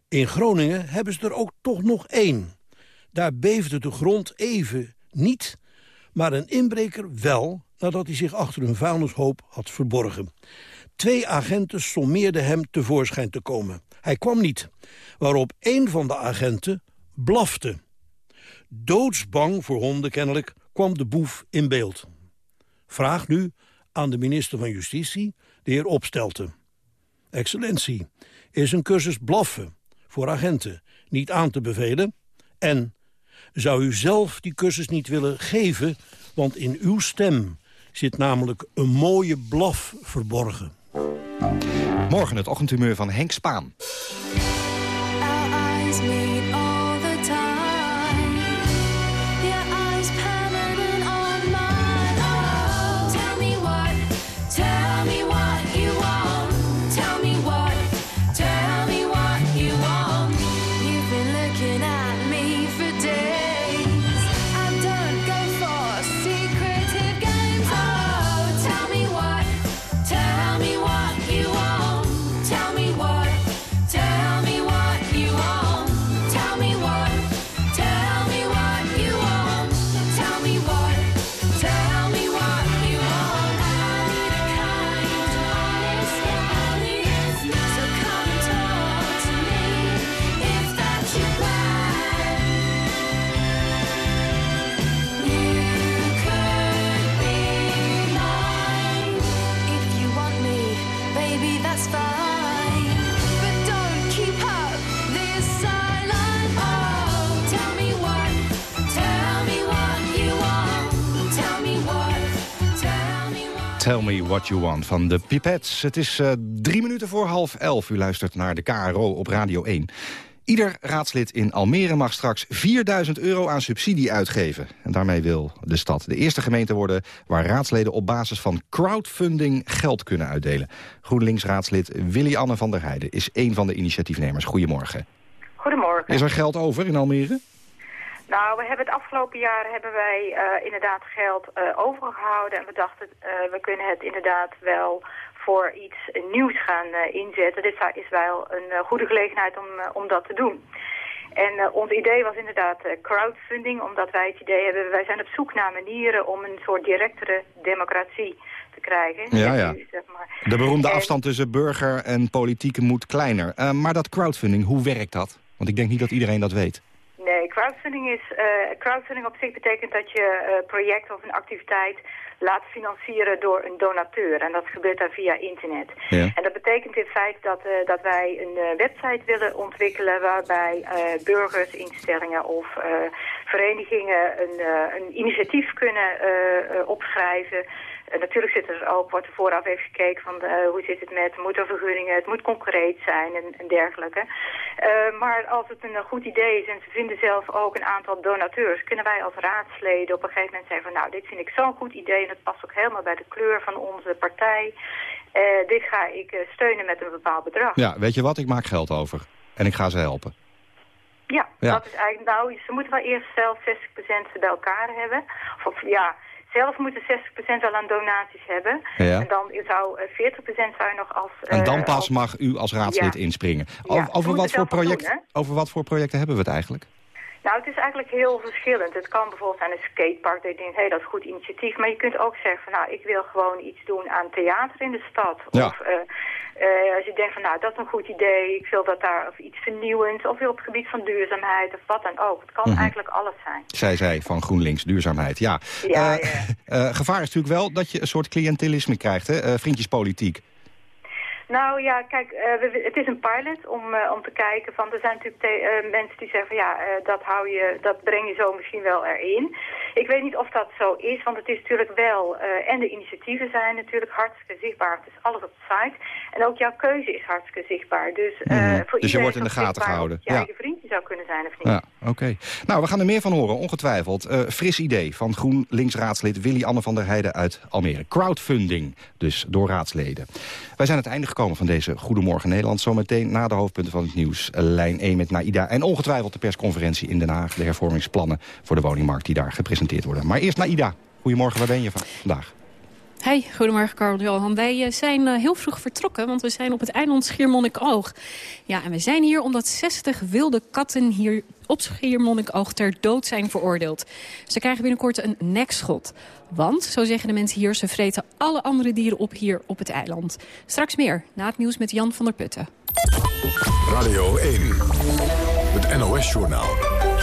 In Groningen hebben ze er ook toch nog één. Daar beefde de grond even niet, maar een inbreker wel... nadat hij zich achter een vuilnishoop had verborgen. Twee agenten sommeerden hem tevoorschijn te komen. Hij kwam niet, waarop een van de agenten blafte. Doodsbang voor honden kennelijk kwam de boef in beeld. Vraag nu aan de minister van Justitie, de heer Opstelten. Excellentie, is een cursus blaffen voor agenten niet aan te bevelen? En zou u zelf die cursus niet willen geven, want in uw stem zit namelijk een mooie blaf verborgen. Morgen het ochtendhumeur van Henk Spaan. What You Want van de Pipettes. Het is uh, drie minuten voor half elf. U luistert naar de KRO op Radio 1. Ieder raadslid in Almere mag straks 4000 euro aan subsidie uitgeven. En daarmee wil de stad de eerste gemeente worden... waar raadsleden op basis van crowdfunding geld kunnen uitdelen. GroenLinks-raadslid Willy-Anne van der Heijden is een van de initiatiefnemers. Goedemorgen. Goedemorgen. Is er geld over in Almere? Nou, we hebben het afgelopen jaar hebben wij uh, inderdaad geld uh, overgehouden. En we dachten, uh, we kunnen het inderdaad wel voor iets nieuws gaan inzetten. Dit is wel een goede gelegenheid om, om dat te doen. En ons idee was inderdaad crowdfunding, omdat wij het idee hebben... wij zijn op zoek naar manieren om een soort directere democratie te krijgen. Ja, ja. zeg maar. De beroemde afstand tussen burger en politiek moet kleiner. maar dat crowdfunding, hoe werkt dat? Want ik denk niet dat iedereen dat weet. Crowdfunding, is, uh, crowdfunding op zich betekent dat je uh, project of een activiteit laat financieren door een donateur. En dat gebeurt dan via internet. Ja. En dat betekent in feite dat, uh, dat wij een website willen ontwikkelen... waarbij burgers, instellingen of verenigingen een, een initiatief kunnen opschrijven... Uh, natuurlijk zit er ook, wordt er vooraf even gekeken van uh, hoe zit het met motorvergunningen. Het moet concreet zijn en, en dergelijke. Uh, maar als het een goed idee is en ze vinden zelf ook een aantal donateurs... kunnen wij als raadsleden op een gegeven moment zeggen van... nou, dit vind ik zo'n goed idee en het past ook helemaal bij de kleur van onze partij. dit ga ik steunen met een bepaald bedrag. Ja, weet je wat? Ik maak geld over. En ik ga ze helpen. Ja, ja, dat is eigenlijk, nou, ze moeten wel eerst zelf 60% bij elkaar hebben. Of, ja, zelf moeten 60% al aan donaties hebben. Ja. En dan zou 40% eh, zou je nog als... En dan eh, pas mag u als raadslid inspringen. Over, over wat voor project, over wat voor projecten hebben we het eigenlijk? Nou, het is eigenlijk heel verschillend. Het kan bijvoorbeeld zijn een skatepark dat je denkt, hé, hey, dat is een goed initiatief. Maar je kunt ook zeggen van, nou, ik wil gewoon iets doen aan theater in de stad. Ja. Of uh, uh, als je denkt van, nou, dat is een goed idee. Ik wil dat daar of iets vernieuwends. Of op het gebied van duurzaamheid of wat dan ook. Het kan mhm. eigenlijk alles zijn. Zij zei van GroenLinks, duurzaamheid, ja. ja, uh, ja. gevaar is natuurlijk wel dat je een soort cliëntelisme krijgt, hè? vriendjespolitiek. Nou ja, kijk, uh, het is een pilot om, uh, om te kijken van, er zijn natuurlijk uh, mensen die zeggen van ja, dat hou je, dat breng je zo misschien wel erin. Ik weet niet of dat zo is, want het is natuurlijk wel, en de initiatieven zijn natuurlijk hartstikke zichtbaar. Het is alles op de site. En ook jouw keuze is hartstikke zichtbaar. Dus, mm. voor dus je wordt in de gaten gehouden. ja. je vriendje zou kunnen zijn of niet. Ja, oké. Nou, we gaan er meer van horen, ongetwijfeld. fris idee van GroenLinks-raadslid Willy-Anne van der Heijden uit Almere. Crowdfunding, dus door raadsleden. Wij zijn het einde gekomen van deze Goedemorgen Nederland. Zometeen na de hoofdpunten van het nieuws. Lijn 1 met Naida. En ongetwijfeld de persconferentie in Den Haag. De hervormingsplannen voor de woningmarkt die daar gepresenteerd worden. Maar eerst Naida. Goedemorgen, waar ben je van vandaag? Hey, goedemorgen Carl Johan. Wij eh, zijn heel vroeg vertrokken, want we zijn op het eiland Schiermonnikoog. Ja, en we zijn hier omdat 60 wilde katten hier op Schiermonnikoog ter dood zijn veroordeeld. Ze krijgen binnenkort een nekschot. Want, zo zeggen de mensen hier, ze vreten alle andere dieren op hier op het eiland. Straks meer, na het nieuws met Jan van der Putten. Radio 1, het NOS-journaal.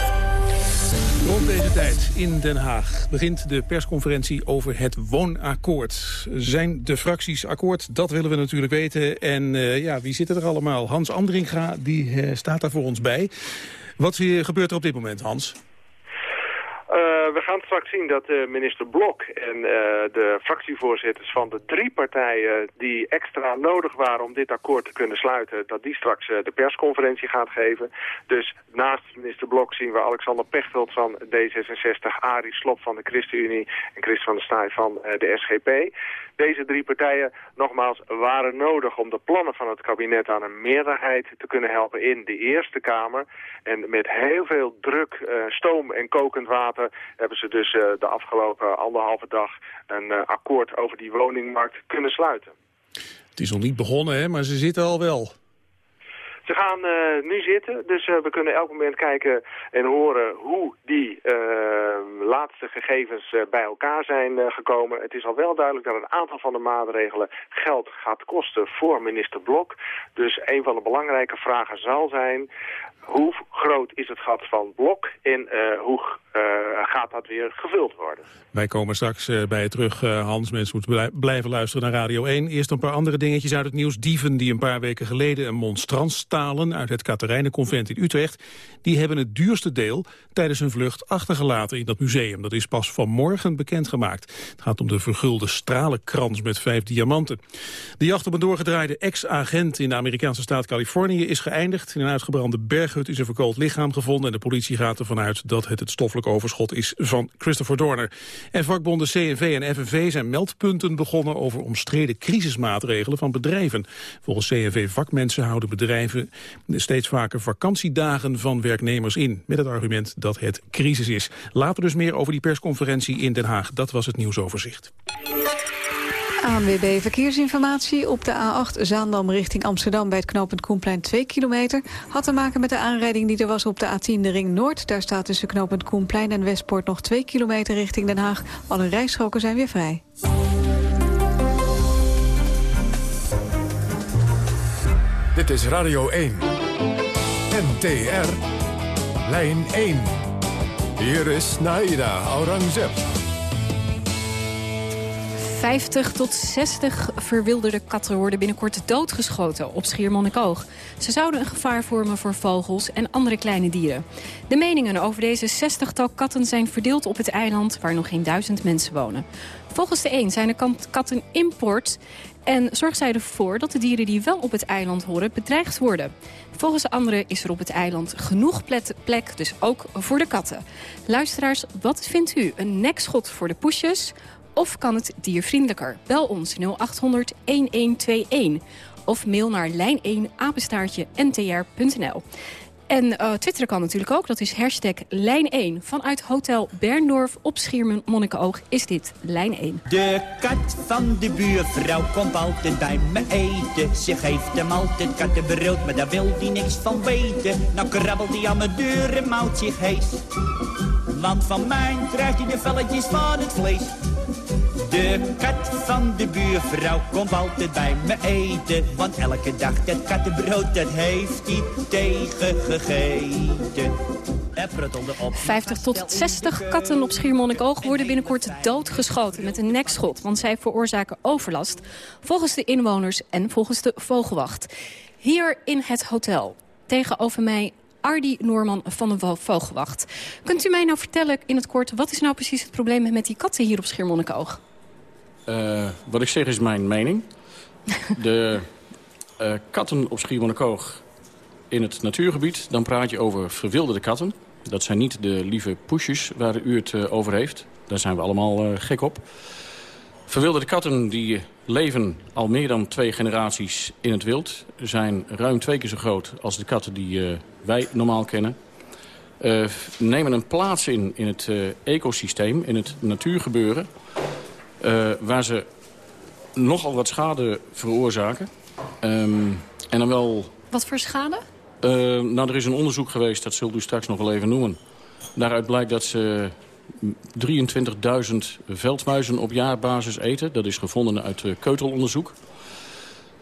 Rond deze tijd in Den Haag begint de persconferentie over het woonakkoord. Zijn de fracties akkoord? Dat willen we natuurlijk weten. En uh, ja, wie zitten er allemaal? Hans Andringa die, uh, staat daar voor ons bij. Wat gebeurt er op dit moment, Hans? Uh, we gaan straks zien dat uh, minister Blok en uh, de fractievoorzitters van de drie partijen die extra nodig waren om dit akkoord te kunnen sluiten, dat die straks de persconferentie gaat geven. Dus naast minister Blok zien we Alexander Pechtold van D66, Arie Slop van de ChristenUnie en Chris van der Staaij van de SGP. Deze drie partijen, nogmaals, waren nodig om de plannen van het kabinet aan een meerderheid te kunnen helpen in de Eerste Kamer. En met heel veel druk, stoom en kokend water hebben ze dus uh, de afgelopen anderhalve dag een uh, akkoord over die woningmarkt kunnen sluiten. Het is nog niet begonnen, hè, maar ze zitten al wel. Ze gaan uh, nu zitten, dus uh, we kunnen elk moment kijken en horen hoe die uh, laatste gegevens bij elkaar zijn gekomen. Het is al wel duidelijk dat een aantal van de maatregelen geld gaat kosten voor minister Blok. Dus een van de belangrijke vragen zal zijn, hoe groot is het gat van Blok en hoe gaat dat weer gevuld worden? Wij komen straks bij je terug, Hans. Mensen moeten blijven luisteren naar Radio 1. Eerst een paar andere dingetjes uit het nieuws. Dieven die een paar weken geleden een monstrans stalen uit het Katerijnenconvent in Utrecht, die hebben het duurste deel tijdens hun vlucht achtergelaten in dat museum. Dat is pas vanmorgen bekendgemaakt. Het gaat om de vergulde stralenkrans met vijf diamanten. De jacht op een doorgedraaide ex-agent in de Amerikaanse staat Californië is geëindigd. In een uitgebrande berghut is een verkoold lichaam gevonden en de politie gaat ervan uit dat het het stoffelijk overschot is van Christopher Dorner. En vakbonden CNV en FNV zijn meldpunten begonnen over omstreden crisismaatregelen van bedrijven. Volgens CNV-vakmensen houden bedrijven steeds vaker vakantiedagen van werknemers in. Met het argument dat het crisis is. Later dus meer over die persconferentie in Den Haag. Dat was het nieuwsoverzicht. ANWB Verkeersinformatie. Op de A8 Zaandam richting Amsterdam bij het knooppunt Koenplein 2 kilometer. Had te maken met de aanrijding die er was op de A10 de Ring Noord. Daar staat tussen knooppunt Koenplein en Westpoort nog 2 kilometer richting Den Haag. Alle rijstroken zijn weer vrij. Dit is Radio 1. NTR. Lijn 1. Hier is Naida Aurangzeb. 50 tot 60 verwilderde katten worden binnenkort doodgeschoten op Schiermonnikoog. Ze zouden een gevaar vormen voor vogels en andere kleine dieren. De meningen over deze 60-tal katten zijn verdeeld op het eiland... waar nog geen duizend mensen wonen. Volgens de een zijn de katten import en zorgt zij ervoor dat de dieren die wel op het eiland horen bedreigd worden. Volgens de anderen is er op het eiland genoeg plek, dus ook voor de katten. Luisteraars, wat vindt u? Een nekschot voor de poesjes? Of kan het diervriendelijker? Bel ons 0800 1121 of mail naar lijn1 apenstaartje ntr.nl. En uh, twitteren kan natuurlijk ook. Dat is hashtag Lijn1. Vanuit Hotel Berndorf op Schiermonnikoog is dit Lijn 1. De kat van de buurvrouw komt altijd bij me eten. Ze geeft hem altijd kattenbrood, maar daar wil hij niks van weten. Nou krabbelt hij aan mijn deur en mouwt zich hees. Want van mij krijgt hij de velletjes van het vlees. De kat van de buurvrouw komt altijd bij me eten. Want elke dag dat kattenbrood, dat heeft hij tegengegeten. 50 tot 60 katten op Schiermonnikoog worden binnenkort doodgeschoten met een nekschot. Want zij veroorzaken overlast, volgens de inwoners en volgens de vogelwacht. Hier in het hotel, tegenover mij Ardi Noorman van de Vogelwacht. Kunt u mij nou vertellen in het kort... wat is nou precies het probleem met die katten hier op Schiermonnikoog? Uh, wat ik zeg is mijn mening. De uh, katten op Schiermonnikoog in het natuurgebied... dan praat je over verwilderde katten. Dat zijn niet de lieve poesjes waar u het uh, over heeft. Daar zijn we allemaal gek op. Verwilderde katten die leven al meer dan twee generaties in het wild. Zijn ruim twee keer zo groot als de katten die wij normaal kennen. Nemen een plaats in in het ecosysteem, in het natuurgebeuren... Uh, waar ze nogal wat schade veroorzaken. Ehm, en dan wel... Wat voor schade? Uh, nou, er is een onderzoek geweest, dat zult u straks nog wel even noemen. Daaruit blijkt dat ze 23.000 veldmuizen op jaarbasis eten. Dat is gevonden uit uh, keutelonderzoek.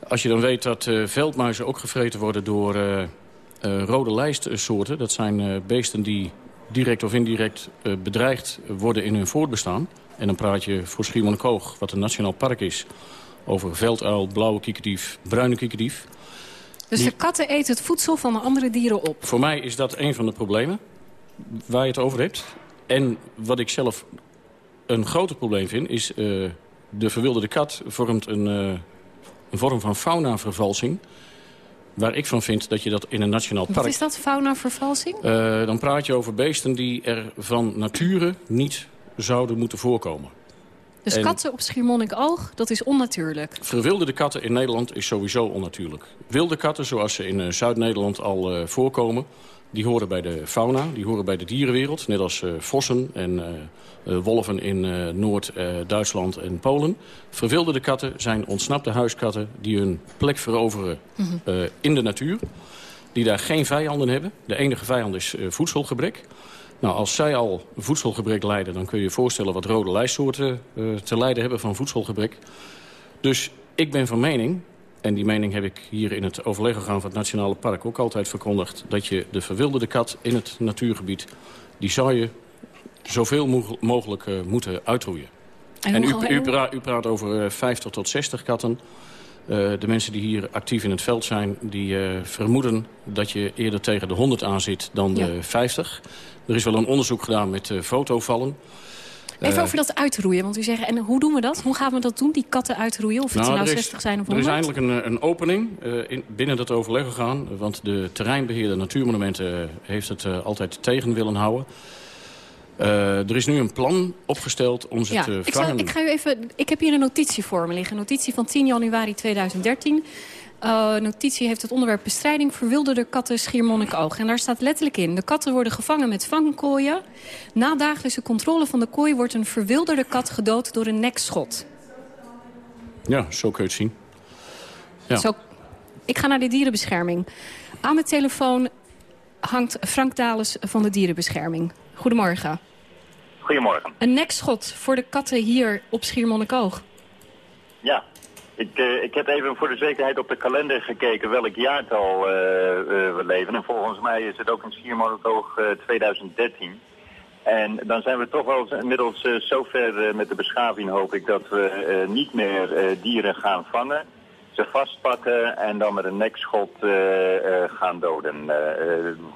Als je dan weet dat uh, veldmuizen ook gevreten worden door rode lijstsoorten... dat zijn beesten die direct of indirect bedreigd worden in hun voortbestaan. En dan praat je voor Schiermonnikoog, wat een nationaal park is... over velduil, blauwe kiekendief, bruine kiekendief. Dus de katten eten het voedsel van de andere dieren op? Voor mij is dat een van de problemen waar je het over hebt. En wat ik zelf een groter probleem vind... is uh, de verwilderde kat vormt een, uh, een vorm van faunavervalsing... waar ik van vind dat je dat in een nationaal park... Wat is dat, faunavervalsing? Uh, dan praat je over beesten die er van nature niet zouden moeten voorkomen. Dus katten op Schiermonnikoog, dat is onnatuurlijk? Verwilderde katten in Nederland is sowieso onnatuurlijk. Wilde katten, zoals ze in Zuid-Nederland al voorkomen... Die horen bij de fauna, die horen bij de dierenwereld. Net als uh, vossen en wolven in Noord-Duitsland en Polen. Verwilderde katten zijn ontsnapte huiskatten... die hun plek veroveren mm -hmm. in de natuur. Die daar geen vijanden hebben. De enige vijand is voedselgebrek. Nou, als zij al voedselgebrek lijden... dan kun je je voorstellen wat rode lijstsoorten te lijden hebben van voedselgebrek. Dus ik ben van mening en die mening heb ik hier in het overlegorgaan van het Nationale Park ook altijd verkondigd... dat je de verwilderde kat in het natuurgebied, die zou je zoveel mogelijk uh, moeten uitroeien. En, en u, u, praat, u, praat over uh, 50 tot 60 katten. Uh, de mensen die hier actief in het veld zijn, die vermoeden dat je eerder tegen de 100 aan zit dan de ja. 50. Er is wel een onderzoek gedaan met uh, fotovallen. Even over dat uitroeien, want u zegt, en hoe doen we dat? Hoe gaan we dat doen, die katten uitroeien? Of het nou, nou 60 zijn of 100? Er is eindelijk een, een opening uh, in, binnen dat overleg gegaan. Want de terreinbeheerder Natuurmonumenten heeft het uh, altijd tegen willen houden. Uh, er is nu een plan opgesteld om ze ja, te ik vangen. Zal, ik, ga u even, ik heb hier een notitie voor me liggen. Een notitie van 10 januari 2013. Uh, notitie heeft het onderwerp bestrijding verwilderde katten Schiermonnikoog. En daar staat letterlijk in. De katten worden gevangen met vangkooien. Na dagelijkse controle van de kooi wordt een verwilderde kat gedood door een nekschot. Ja, zo kun je het zien. Ja. Zo, ik ga naar de dierenbescherming. Aan de telefoon hangt Frank Dales van de dierenbescherming. Goedemorgen. Goedemorgen. Een nekschot voor de katten hier op Schiermonnikoog. Ja, ik, uh, ik heb even voor de zekerheid op de kalender gekeken welk jaartal uh, uh, we leven. En volgens mij is het ook in Schiermonnikoog 2013. En dan zijn we toch wel inmiddels zover met de beschaving, hoop ik, dat we niet meer dieren gaan vangen. Ze vastpakken en dan met een nekschot gaan doden.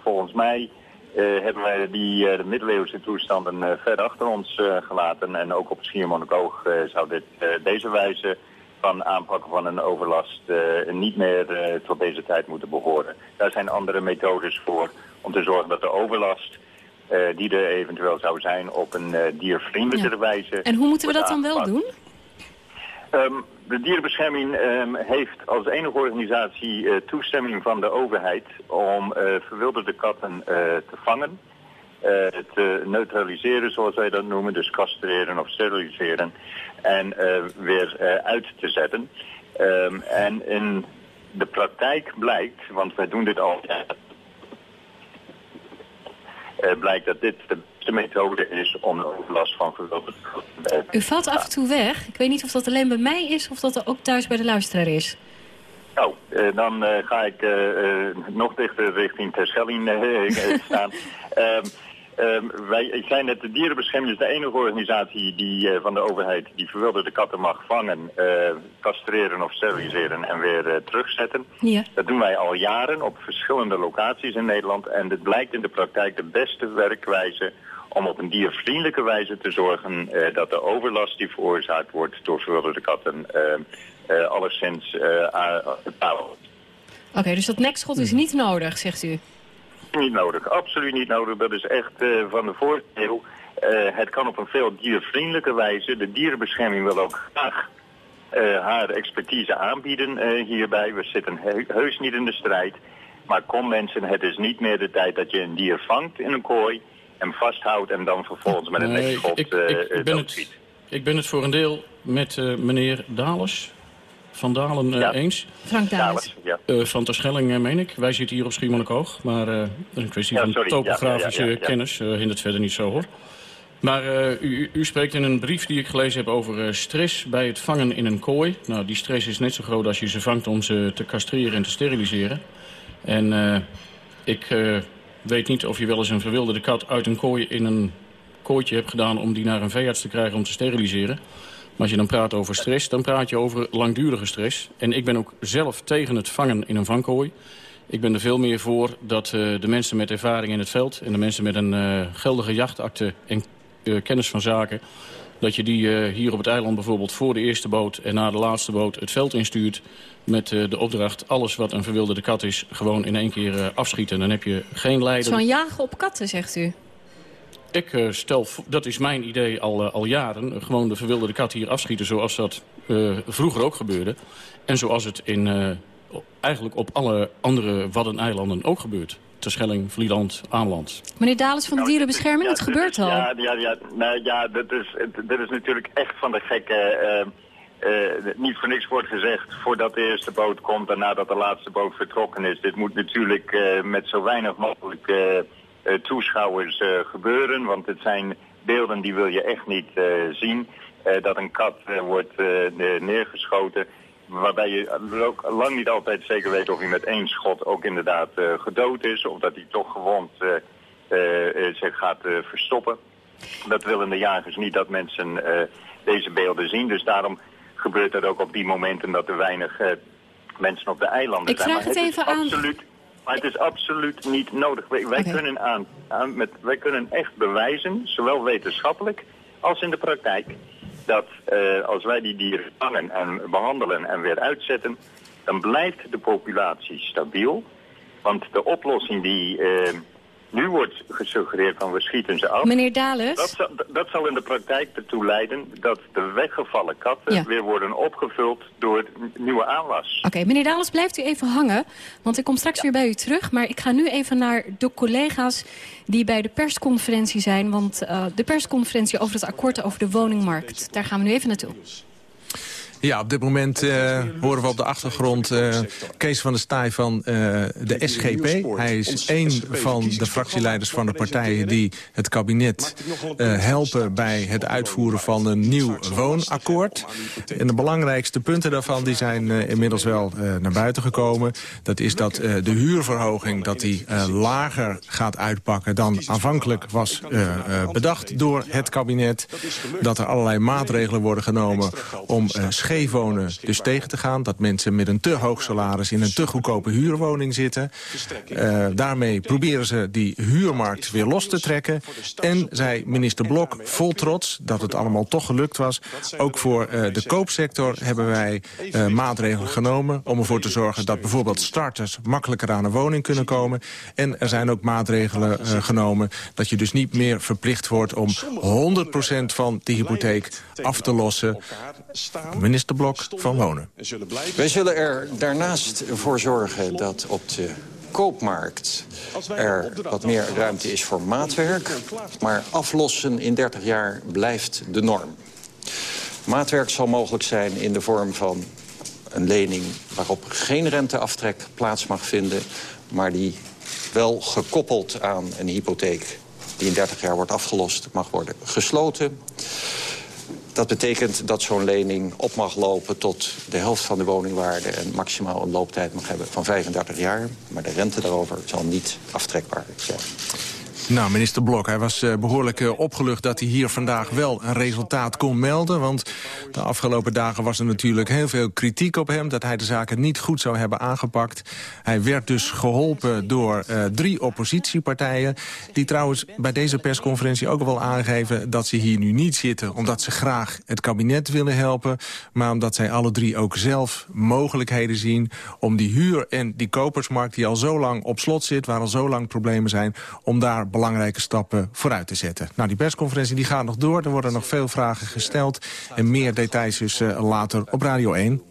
volgens mij hebben wij die de middeleeuwse toestanden ver achter ons gelaten. En ook op Schiermonnikoog zou dit deze wijze van aanpakken van een overlast uh, niet meer uh, tot deze tijd moeten behoren. Daar zijn andere methodes voor om te zorgen dat de overlast uh, die er eventueel zou zijn op een diervriendelijke ja. wijze... En hoe moeten we dat dan wel doen? Um, de dierenbescherming um, heeft als enige organisatie toestemming van de overheid om verwilderde katten te vangen. Te neutraliseren, zoals wij dat noemen, dus castreren of steriliseren en uh, weer uh, uit te zetten. Um, en in de praktijk blijkt, want wij doen dit al blijkt dat dit de beste methode is om de overlast van verwilderde U valt af en toe weg. Ik weet niet of dat alleen bij mij is of dat er ook thuis bij de luisteraar is. Nou, dan ga ik nog dichter richting Terschelling staan. um, Um, wij zijn net de dierenbescherming is de enige organisatie die uh, van de overheid die verwilderde katten mag vangen, uh, castreren of steriliseren en weer uh, terugzetten. Ja. Dat doen wij al jaren op verschillende locaties in Nederland en het blijkt in de praktijk de beste werkwijze om op een diervriendelijke wijze te zorgen dat de overlast die veroorzaakt wordt door verwilderde katten alleszins wordt. Oké, okay, dus dat nekschot is niet nodig, zegt u? Niet nodig, absoluut niet nodig. Dat is echt uh, van de voordeel. Uh, het kan op een veel diervriendelijke wijze. De dierenbescherming wil ook graag uh, haar expertise aanbieden hierbij. We zitten he heus niet in de strijd. Maar kom mensen, het is niet meer de tijd dat je een dier vangt in een kooi... en vasthoudt en dan vervolgens met een nee, nekschot ik, ik, ik ben het, ik ben het voor een deel met meneer Dales van Dalen eens. Frank Dales. Ja. van Terschelling, meen ik. Wij zitten hier op Schiermonnikoog. Maar een kwestie van topografische kennis hindert verder niet zo, hoor. Maar uh, u, u, spreekt in een brief die ik gelezen heb over uh, stress bij het vangen in een kooi. Nou, die stress is net zo groot als je ze vangt om ze te castreren en te steriliseren. En uh, ik weet niet of je wel eens een verwilderde kat uit een kooi in een kooitje hebt gedaan... om die naar een veearts te krijgen om te steriliseren. Maar als je dan praat over stress, dan praat je over langdurige stress. En ik ben ook zelf tegen het vangen in een vangkooi. Ik ben er veel meer voor dat de mensen met ervaring in het veld... en de mensen met een geldige jachtakte en uh, kennis van zaken... dat je die hier op het eiland bijvoorbeeld voor de eerste boot... en na de laatste boot het veld instuurt... met de opdracht alles wat een verwilderde kat is... gewoon in één keer afschieten. Dan heb je geen leider. Zo'n jagen op katten, zegt u? Ik uh, stel, dat is mijn idee al, uh, al jaren, gewoon de verwilderde kat hier afschieten zoals dat uh, vroeger ook gebeurde. En zoals het in, eigenlijk op alle andere Waddeneilanden ook gebeurt. Terschelling, Vlieland, Aanland. Meneer Dales van de nou, Dierenbescherming, het gebeurt al. Ja, ja, ja, nou, ja dat, is, dat is natuurlijk echt van de gekke... Uh, niet voor niks wordt gezegd voordat de eerste boot komt en nadat de laatste boot vertrokken is. Dit moet natuurlijk uh, met zo weinig mogelijk uh, toeschouwers gebeuren, want het zijn beelden die wil je echt niet zien. dat een kat wordt neergeschoten waarbij je ook lang niet altijd zeker weet of hij met één schot ook inderdaad uh, gedood is. Of dat hij toch gewond uh, uh, zich gaat verstoppen. Dat willen de jagers niet dat mensen deze beelden zien. Dus daarom gebeurt dat ook op die momenten dat er weinig mensen op de eilanden Ik zijn. Vraag maar het, even aan... absoluut, maar het is absoluut niet nodig. Wij, wij kunnen, aan, aan, met, wij kunnen echt bewijzen, zowel wetenschappelijk als in de praktijk dat uh, als wij die dieren vangen en behandelen en weer uitzetten, dan blijft de populatie stabiel. Want de oplossing die uh, nu wordt gesuggereerd van we schieten ze af... Meneer Dales? Dat zal, dat zal in de praktijk ertoe leiden dat de weggevallen katten weer worden opgevuld door nieuwe aanwas. Oké, meneer Dales, blijft u even hangen, want ik kom straks weer bij u terug. Maar ik ga nu even naar de collega's die bij de persconferentie zijn. Want uh, de persconferentie over het akkoord over de woningmarkt, daar gaan we nu even naartoe. Ja, op dit moment uh, horen we op de achtergrond uh, Kees van der Staaij van uh, de SGP. Hij is een van de fractieleiders van de partijen die het kabinet helpen bij het uitvoeren van een nieuw woonakkoord. En de belangrijkste punten daarvan die zijn inmiddels wel naar buiten gekomen. Dat is dat de huurverhoging dat die lager gaat uitpakken dan aanvankelijk was bedacht door het kabinet. Dat er allerlei maatregelen worden genomen om scheefwonen dus tegen te gaan. Dat mensen met een te hoog salaris in een te goedkope huurwoning zitten. Uh, daarmee proberen ze die huurmarkt weer los te trekken. En zei minister Blok vol trots dat het allemaal toch gelukt was. Ook voor uh, de koopsector hebben wij uh, maatregelen genomen... om ervoor te zorgen dat bijvoorbeeld starters makkelijker aan een woning kunnen komen. En er zijn ook maatregelen genomen dat je dus niet meer verplicht wordt... om 100% van de hypotheek af te lossen minister Blok van Wonen. Wij zullen er daarnaast voor zorgen dat op de koopmarkt er wat meer ruimte is voor maatwerk. Maar aflossen in 30 jaar blijft de norm. Maatwerk zal mogelijk zijn in de vorm van een lening... waarop geen renteaftrek plaats mag vinden... maar die wel gekoppeld aan een hypotheek die in 30 jaar wordt afgelost, mag worden gesloten. Dat betekent dat zo'n lening op mag lopen tot de helft van de woningwaarde... en maximaal een looptijd mag hebben van 35 jaar. Maar de rente daarover zal niet aftrekbaar zijn. Nou, minister Blok, hij was uh, behoorlijk uh, opgelucht dat hij hier vandaag wel een resultaat kon melden. Want de afgelopen dagen was er natuurlijk heel veel kritiek op hem... dat hij de zaken niet goed zou hebben aangepakt. Hij werd dus geholpen door uh, drie oppositiepartijen... die trouwens bij deze persconferentie ook wel aangeven... dat ze hier nu niet zitten omdat ze graag het kabinet willen helpen... maar omdat zij alle drie ook zelf mogelijkheden zien... om die huur- en die kopersmarkt die al zo lang op slot zit... waar al zo lang problemen zijn, om daar belangrijke stappen vooruit te zetten. Nou, die persconferentie die gaat nog door. Er worden nog veel vragen gesteld. En meer details dus later op Radio 1.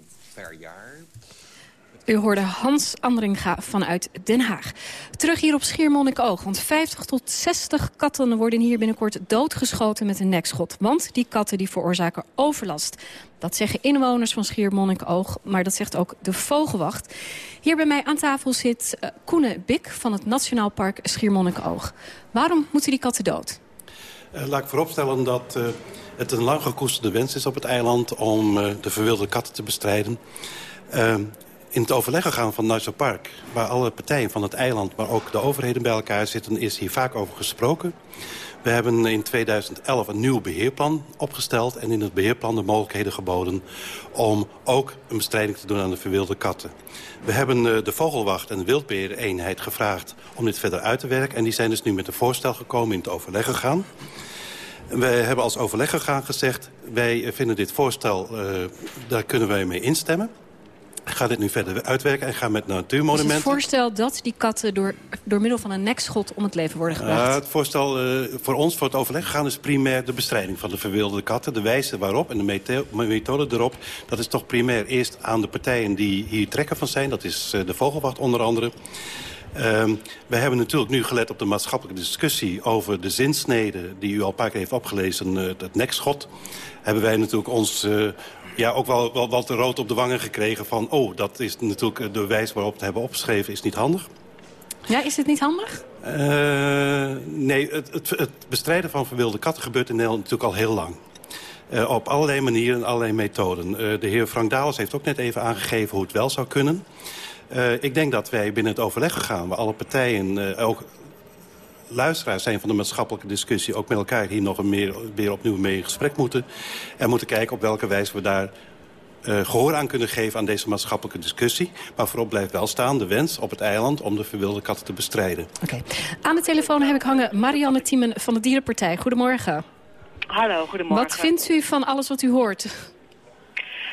U hoorde Hans Andringa vanuit Den Haag. Terug hier op Schiermonnikoog, want 50 tot 60 katten worden hier binnenkort doodgeschoten met een nekschot. Want die katten die veroorzaken overlast. Dat zeggen inwoners van Schiermonnikoog, maar dat zegt ook de Vogelwacht. Hier bij mij aan tafel zit uh, Koene Bik van het Nationaal Park Schiermonnikoog. Waarom moeten die katten dood? Uh, laat ik vooropstellen dat uh, het een lang gekoesterde wens is op het eiland... om de verwilde katten te bestrijden. In het overleg gegaan van National Park... waar alle partijen van het eiland, maar ook de overheden bij elkaar zitten... is hier vaak over gesproken. We hebben in 2011 een nieuw beheerplan opgesteld... en in het beheerplan de mogelijkheden geboden... om ook een bestrijding te doen aan de verwilde katten. We hebben eh, de Vogelwacht en de Wildbeheereenheid gevraagd... om dit verder uit te werken. En die zijn dus nu met een voorstel gekomen in het overleg gegaan. We hebben als overleg gegaan gezegd... wij vinden dit voorstel, uh, daar kunnen wij mee instemmen ga dit nu verder uitwerken en ga met natuurmonumenten... Dus het voorstel dat die katten door, door middel van een nekschot om het leven worden gebracht? Uh, het voorstel uh, voor ons, voor het overleg, gaan is primair de bestrijding van de verwilderde katten. De wijze waarop en de methode erop. Dat is toch primair eerst aan de partijen die hier trekker van zijn. Dat is uh, de Vogelwacht onder andere. Um, we hebben natuurlijk nu gelet op de maatschappelijke discussie... over de zinsnede die u al een paar keer heeft opgelezen, uh, het nekschot. Hebben wij natuurlijk ons uh, ja, ook wel, wel wat rood op de wangen gekregen van... oh, dat is natuurlijk de wijze waarop het hebben opgeschreven is niet handig. Ja, is het niet handig? Uh, nee, het, het, het, bestrijden van verwilde katten gebeurt in Nederland natuurlijk al heel lang. Uh, op allerlei manieren en allerlei methoden. Uh, de heer Frank Dales heeft ook net even aangegeven hoe het wel zou kunnen. ik denk dat wij binnen het overleg gegaan... waar alle partijen ook luisteraars zijn van de maatschappelijke discussie... ook met elkaar hier nog een meer, weer opnieuw mee in gesprek moeten. En moeten kijken op welke wijze we daar uh, gehoor aan kunnen geven aan deze maatschappelijke discussie. Maar voorop blijft wel staan de wens op het eiland om de verwilde katten te bestrijden. Oké. Okay. Aan de telefoon heb ik hangen Marianne Thiemen van de Dierenpartij. Goedemorgen. Hallo, goedemorgen. Wat vindt u van alles wat u hoort?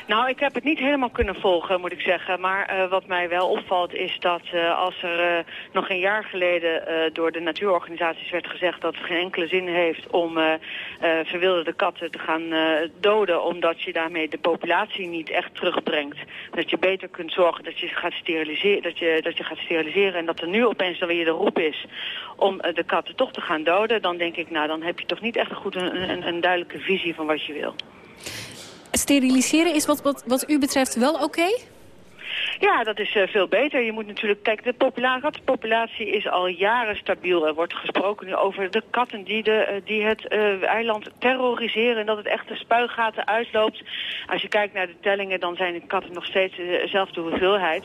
Nou, ik heb het niet helemaal kunnen volgen, moet ik zeggen. Maar uh, wat mij wel opvalt is dat uh, als er uh, nog een jaar geleden door de natuurorganisaties werd gezegd... dat het geen enkele zin heeft om verwilderde katten te gaan doden... omdat je daarmee de populatie niet echt terugbrengt. Dat je beter kunt zorgen dat je gaat steriliseren, dat je, dat je gaat steriliseren... en dat er nu opeens alweer de roep is om de katten toch te gaan doden... dan denk ik, nou, dan heb je toch niet echt goed een, een, een duidelijke visie van wat je wil. Steriliseren is wat, wat, wat u betreft wel oké? Ja, dat is uh, veel beter. Je moet natuurlijk... Kijk, de popula kattenpopulatie is al jaren stabiel. Er wordt gesproken nu over de katten die, de, uh, die het uh, eiland terroriseren... en dat het echt de spuigaten uitloopt. Als je kijkt naar de tellingen, dan zijn de katten nog steeds dezelfde hoeveelheid...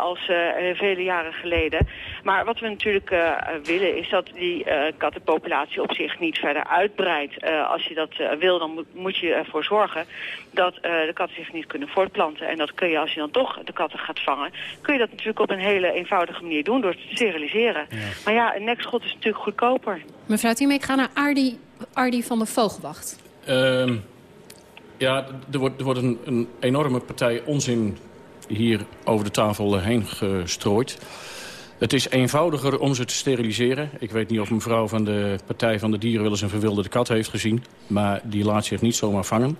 als vele jaren geleden. Maar wat we natuurlijk willen is dat die kattenpopulatie op zich niet verder uitbreidt. als je dat wil, dan moet, moet je ervoor zorgen dat de katten zich niet kunnen voortplanten. En dat kun je als je dan toch de katten gaat vangen... kun je dat natuurlijk op een hele eenvoudige manier doen door te steriliseren. Ja. Maar ja, een nekschot is natuurlijk goedkoper. Mevrouw Thieme, ik ga naar Ardi, Ardi van de Vogelwacht. Um, ja, er wordt, er wordt een, een enorme partij onzin hier over de tafel heen gestrooid. Het is eenvoudiger om ze te steriliseren. Ik weet niet of mevrouw van de Partij van de Dieren wel eens een verwilderde kat heeft gezien. Maar die laat zich niet zomaar vangen.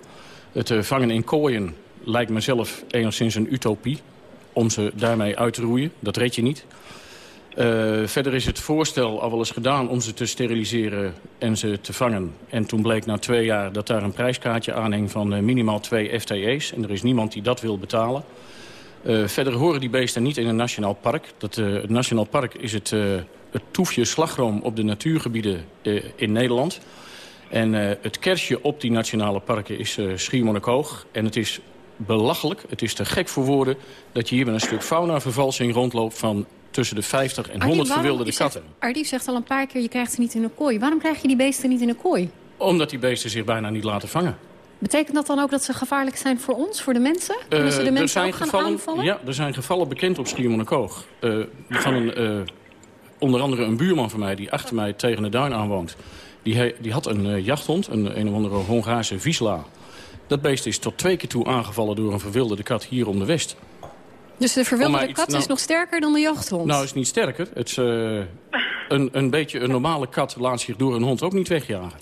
Het uh, vangen in kooien lijkt mezelf enigszins een utopie om ze daarmee uit te roeien. Dat red je niet. Uh, verder is het voorstel al wel eens gedaan om ze te steriliseren en ze te vangen. En toen bleek na twee jaar dat daar een prijskaartje aanhing van uh, minimaal twee FTE's. En er is niemand die dat wil betalen. Uh, verder horen die beesten niet in een nationaal park. Dat, het nationaal park is het, het toefje slagroom op de natuurgebieden in Nederland. En het kersje op die nationale parken is Schiermonnikoog. En het is belachelijk, het is te gek voor woorden... dat je hier met een stuk faunavervalsing rondloopt van tussen de 50 en 100 verwilderde katten. Ardief zegt al een paar keer, je krijgt ze niet in een kooi. Waarom krijg je die beesten niet in een kooi? Omdat die beesten zich bijna niet laten vangen. Betekent dat dan ook dat ze gevaarlijk zijn voor ons, voor de mensen? Kunnen uh, ze de mensen ook gaan gevallen, aanvallen? Ja, er zijn gevallen bekend op Schiermonnikoog. Uh, van een, uh, onder andere een buurman van mij die achter mij tegen de duin aanwoont. Die, die had een jachthond, een, een of andere Hongaarse Wiesla. Dat beest is tot twee keer toe aangevallen door een verwilderde kat hier om de West. Dus de verwilderde kat nou, is nog sterker dan de jachthond? Nou, is niet sterker. Het is, uh, een, een beetje een normale kat laat zich door een hond ook niet wegjagen.